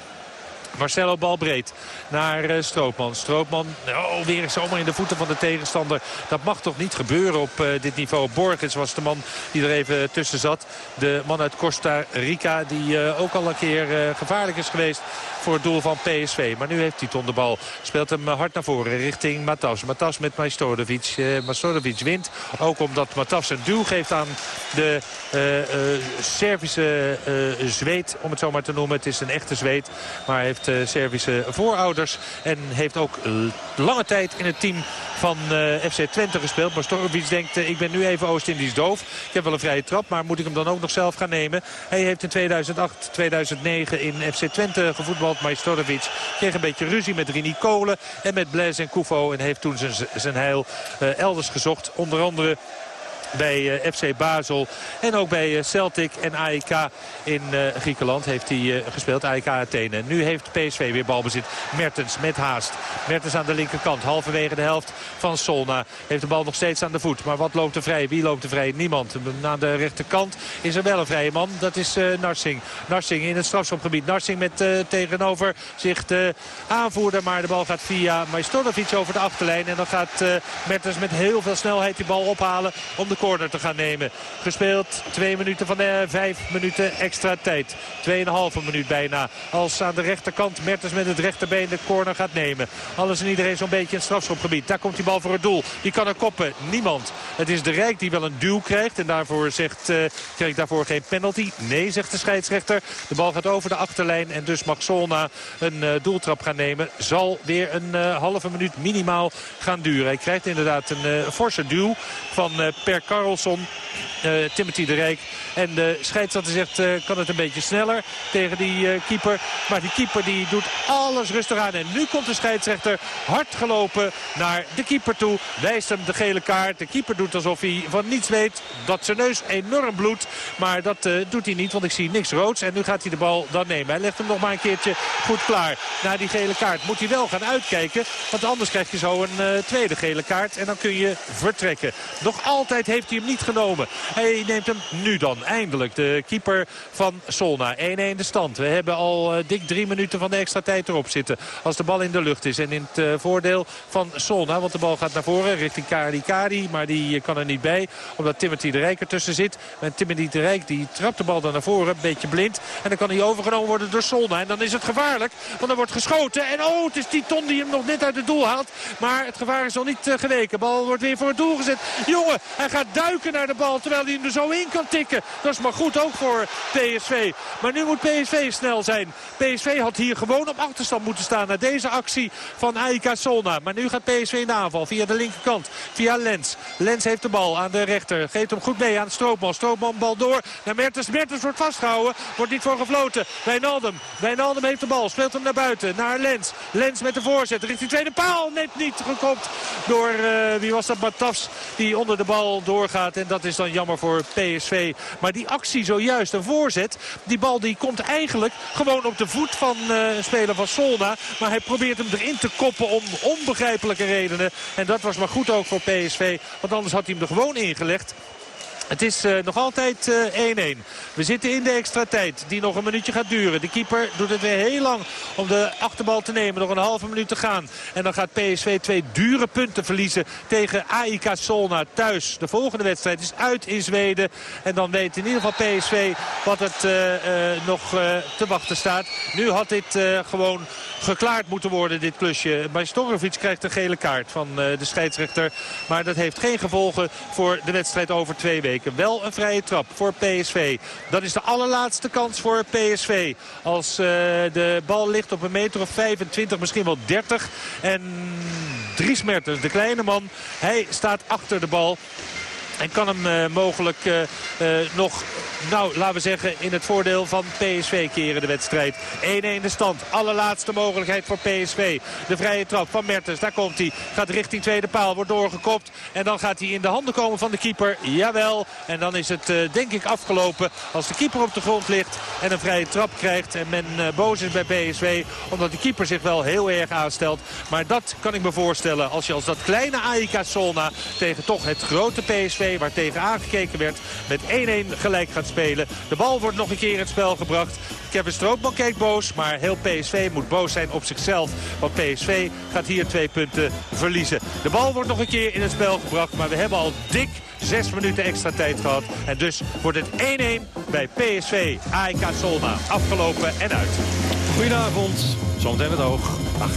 Speaker 11: Marcelo bal breed naar uh, Stroopman. Stroopman oh, weer zomaar in de voeten van de tegenstander. Dat mag toch niet gebeuren op uh, dit niveau. Borges was de man die er even tussen zat. De man uit Costa Rica die uh, ook al een keer gevaarlijk is geweest voor het doel van PSV. Maar nu heeft Titon de bal. Speelt hem hard naar voren richting Matas. Matas met Majstorovic. Majstorovic wint. Ook omdat Matas een duw geeft aan de uh, Servische Zweed. Om het zo maar te noemen. Het is een echte Zweed. Maar heeft Servische voorouders. En heeft ook lange tijd in het team van FC Twente gespeeld. Maar Storovic denkt, ik ben nu even Oost-Indisch doof. Ik heb wel een vrije trap, maar moet ik hem dan ook nog zelf gaan nemen? Hij heeft in 2008, 2009 in FC Twente gevoetbald. Majstorovic kreeg een beetje ruzie met Rini Kolen en met Blaise en Koufo. En heeft toen zijn, zijn heil elders gezocht. Onder andere bij uh, FC Basel. En ook bij uh, Celtic en AEK in uh, Griekenland heeft hij gespeeld. AEK Athene. Nu heeft PSV weer balbezit. Mertens met haast. Mertens aan de linkerkant. Halverwege de helft van Solna. Heeft de bal nog steeds aan de voet. Maar wat loopt er vrij? Wie loopt er vrij? Niemand. Aan de rechterkant is er wel een vrije man. Dat is Narsing. Narsing in het strafschopgebied. Narsing met tegenover zich de aanvoerder. Maar de bal gaat via Majstorovic over de achterlijn. En dan gaat Mertens met heel veel snelheid die bal ophalen om de corner te gaan nemen. Gespeeld twee minuten van de vijf minuten extra tijd. Tweeënhalve minuut bijna. Als aan de rechterkant Mertens met het rechterbeen de corner gaat nemen. Alles en iedereen zo'n beetje in het strafschopgebied. Daar komt die bal voor het doel. Die kan er koppen. Niemand. Het is de Rijk die wel een duw krijgt. En daarvoor zegt, uh, krijgt daarvoor geen penalty. Nee, zegt de scheidsrechter. De bal gaat over de achterlijn. En dus mag Solna een uh, doeltrap gaan nemen. Zal weer een uh, halve minuut minimaal gaan duren. Hij krijgt inderdaad een forse duw van Per Carlson. Uh, Timothy de Rijk. En de scheidsrechter zegt, uh, kan het een beetje sneller tegen die uh, keeper. Maar die keeper die doet alles rustig aan. En nu komt de scheidsrechter hard gelopen naar de keeper toe. Wijst hem de gele kaart. De keeper doet alsof hij van niets weet. Dat zijn neus enorm bloedt. Maar dat doet hij niet, want ik zie niks roods. En nu gaat hij de bal dan nemen. Hij legt hem nog maar een keertje goed klaar. Naar die gele kaart moet hij wel gaan uitkijken. Want anders krijg je zo een tweede gele kaart. En dan kun je vertrekken. Nog altijd heeft hij hem niet genomen. Hij neemt hem nu dan, eindelijk. De keeper van Solna. 1-1 de stand. We hebben al uh, dik drie minuten van de extra tijd erop zitten. Als de bal in de lucht is. En in het uh, voordeel van Solna. Want de bal gaat naar voren richting Kari Kari. Maar die uh, kan er niet bij. Omdat Timothy de Rijk ertussen zit. En Timothy de Rijk die trapt de bal dan naar voren. Een beetje blind. En dan kan hij overgenomen worden door Solna. En dan is het gevaarlijk. Want er wordt geschoten. En oh, het is die Ton die hem nog net uit het doel haalt. Maar het gevaar is nog niet geweken. De bal wordt weer voor het doel gezet. Jongen, hij gaat duiken naar de bal. Terwijl hij hem er zo in kan tikken. Dat is maar goed ook voor PSV. Maar nu moet PSV snel zijn. PSV had hier gewoon op achterstand moeten staan na deze actie van AIK Solna. Maar nu gaat PSV in de aanval via de linkerkant. Via Lens. Lens heeft de bal aan de rechter. Geeft hem goed mee aan Stroopman. Stroopman bal door naar Mertens. Mertens wordt vastgehouden. Wordt niet voor gefloten. Wijnaldum. Wijnaldum heeft de bal. Speelt hem naar buiten. Naar Lens. Lens met de voorzet. Richting tweede paal. Net niet gekopt door, uh, wie was dat, Batafs. Die onder de bal En dat is dan jammer voor PSV. Maar die actie zojuist, een voorzet. Die bal die komt eigenlijk gewoon op de voet van uh, een speler van Solna. Maar hij probeert hem erin te koppen om onbegrijpelijke redenen. En dat was maar goed ook voor PSV. Want anders had hij hem er gewoon ingelegd. Het is uh, nog altijd 1-1. Uh, We zitten in de extra tijd die nog een minuutje gaat duren. De keeper doet het weer heel lang om de achterbal te nemen. Nog een halve minuut te gaan. En dan gaat PSV twee dure punten verliezen tegen AIK Solna thuis. De volgende wedstrijd is uit in Zweden. En dan weet in ieder geval PSV wat het uh, nog te wachten staat. Nu had dit gewoon geklaard moeten worden, dit klusje. Majstorovic krijgt een gele kaart van de scheidsrechter. Maar dat heeft geen gevolgen voor de wedstrijd over twee weken. Wel een vrije trap voor PSV. Dat is de allerlaatste kans voor PSV. Als uh, de bal ligt op een meter of 25, misschien wel 30. En Dries Mertens, de kleine man, hij staat achter de bal. En kan hem uh, mogelijk uh, uh, nog, nou laten we zeggen, in het voordeel van PSV keren de wedstrijd. 1-1 de stand. Allerlaatste mogelijkheid voor PSV. De vrije trap van Mertens, daar komt hij. Gaat richting tweede paal, wordt doorgekopt. En dan gaat hij in de handen komen van de keeper. Jawel. En dan is het denk ik afgelopen als de keeper op de grond ligt. En een vrije trap krijgt. En men boos is bij PSV. Omdat de keeper zich wel heel erg aanstelt. Maar dat kan ik me voorstellen als je als dat kleine AIK Solna tegen toch het grote PSV waar tegen aangekeken werd met 1-1 gelijk gaat spelen. De bal wordt nog een keer in het spel gebracht. Kevin Stroopman kijkt boos, maar heel PSV moet boos zijn op zichzelf. Want PSV gaat hier twee punten verliezen. De bal wordt nog een keer in het spel gebracht, maar we hebben al dik zes minuten extra tijd gehad. En dus wordt het 1-1 bij PSV AEK Solna. Afgelopen en uit.
Speaker 7: Goedenavond, zometeen het oog. Dag.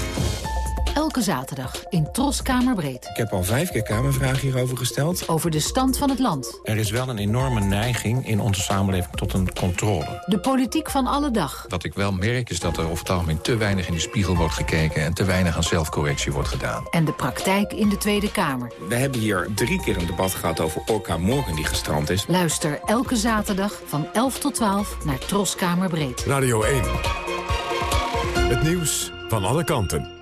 Speaker 21: Elke zaterdag in Tros Kamerbreed.
Speaker 22: Ik heb al vijf keer Kamervragen hierover gesteld.
Speaker 21: Over de stand van het land.
Speaker 22: Er is wel een enorme neiging in onze samenleving tot een controle.
Speaker 21: De politiek van alle dag.
Speaker 22: Wat ik wel merk is dat er over het algemeen te weinig in de spiegel wordt gekeken... en te weinig aan zelfcorrectie wordt gedaan.
Speaker 21: En de praktijk in de Tweede Kamer.
Speaker 22: We hebben hier drie keer een debat gehad over Orca Morgan die gestrand is.
Speaker 21: Luister elke zaterdag van 11 tot 12 naar Tros Kamerbreed.
Speaker 6: Radio 1. Het nieuws van alle kanten.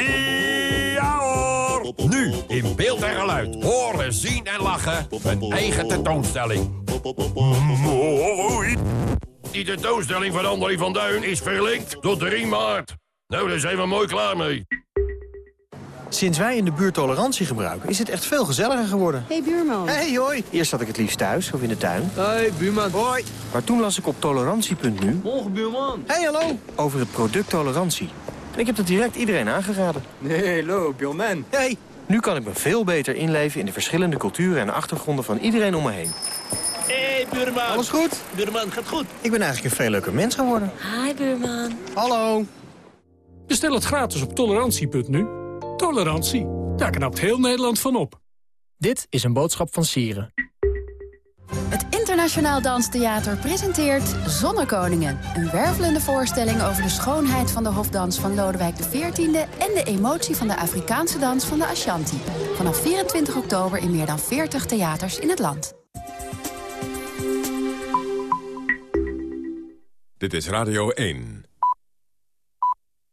Speaker 23: Ja hoor! Nu in beeld en geluid. Horen, zien en lachen. Een eigen tentoonstelling. Mooi! Die tentoonstelling van André van Duin is verlinkt tot 3 maart. Nou, daar zijn we mooi klaar mee.
Speaker 24: Sinds wij in de buurt tolerantie gebruiken, is het echt veel gezelliger geworden.
Speaker 25: hey, buurman.
Speaker 24: hey, hoi. Eerst had ik het liefst thuis of in de tuin.
Speaker 25: hey, buurman.
Speaker 24: Hoi. Maar toen las ik op tolerantie.nu...
Speaker 25: Morgen, buurman.
Speaker 24: hey, hallo. Over het product tolerantie. En ik heb het direct iedereen aangeraden.
Speaker 25: Nee, hallo, buurman.
Speaker 24: Hey. Nu kan ik me veel beter inleven in de verschillende culturen en achtergronden van iedereen om me heen.
Speaker 25: hey, buurman.
Speaker 24: Alles goed?
Speaker 25: Buurman, gaat goed.
Speaker 24: Ik ben eigenlijk een veel leuker mens geworden.
Speaker 26: Hi, buurman.
Speaker 24: Hallo.
Speaker 27: Bestel het gratis op tolerantie.nu. Tolerantie, daar knapt heel Nederland van op.
Speaker 28: Dit is een boodschap van Sieren.
Speaker 21: Het Internationaal Danstheater presenteert Zonnekoningen. Een wervelende voorstelling over de schoonheid van de hofdans van Lodewijk XIV... en de emotie van de Afrikaanse dans van de Ashanti. Vanaf 24 oktober in meer dan 40 theaters in het land.
Speaker 6: Dit is Radio 1.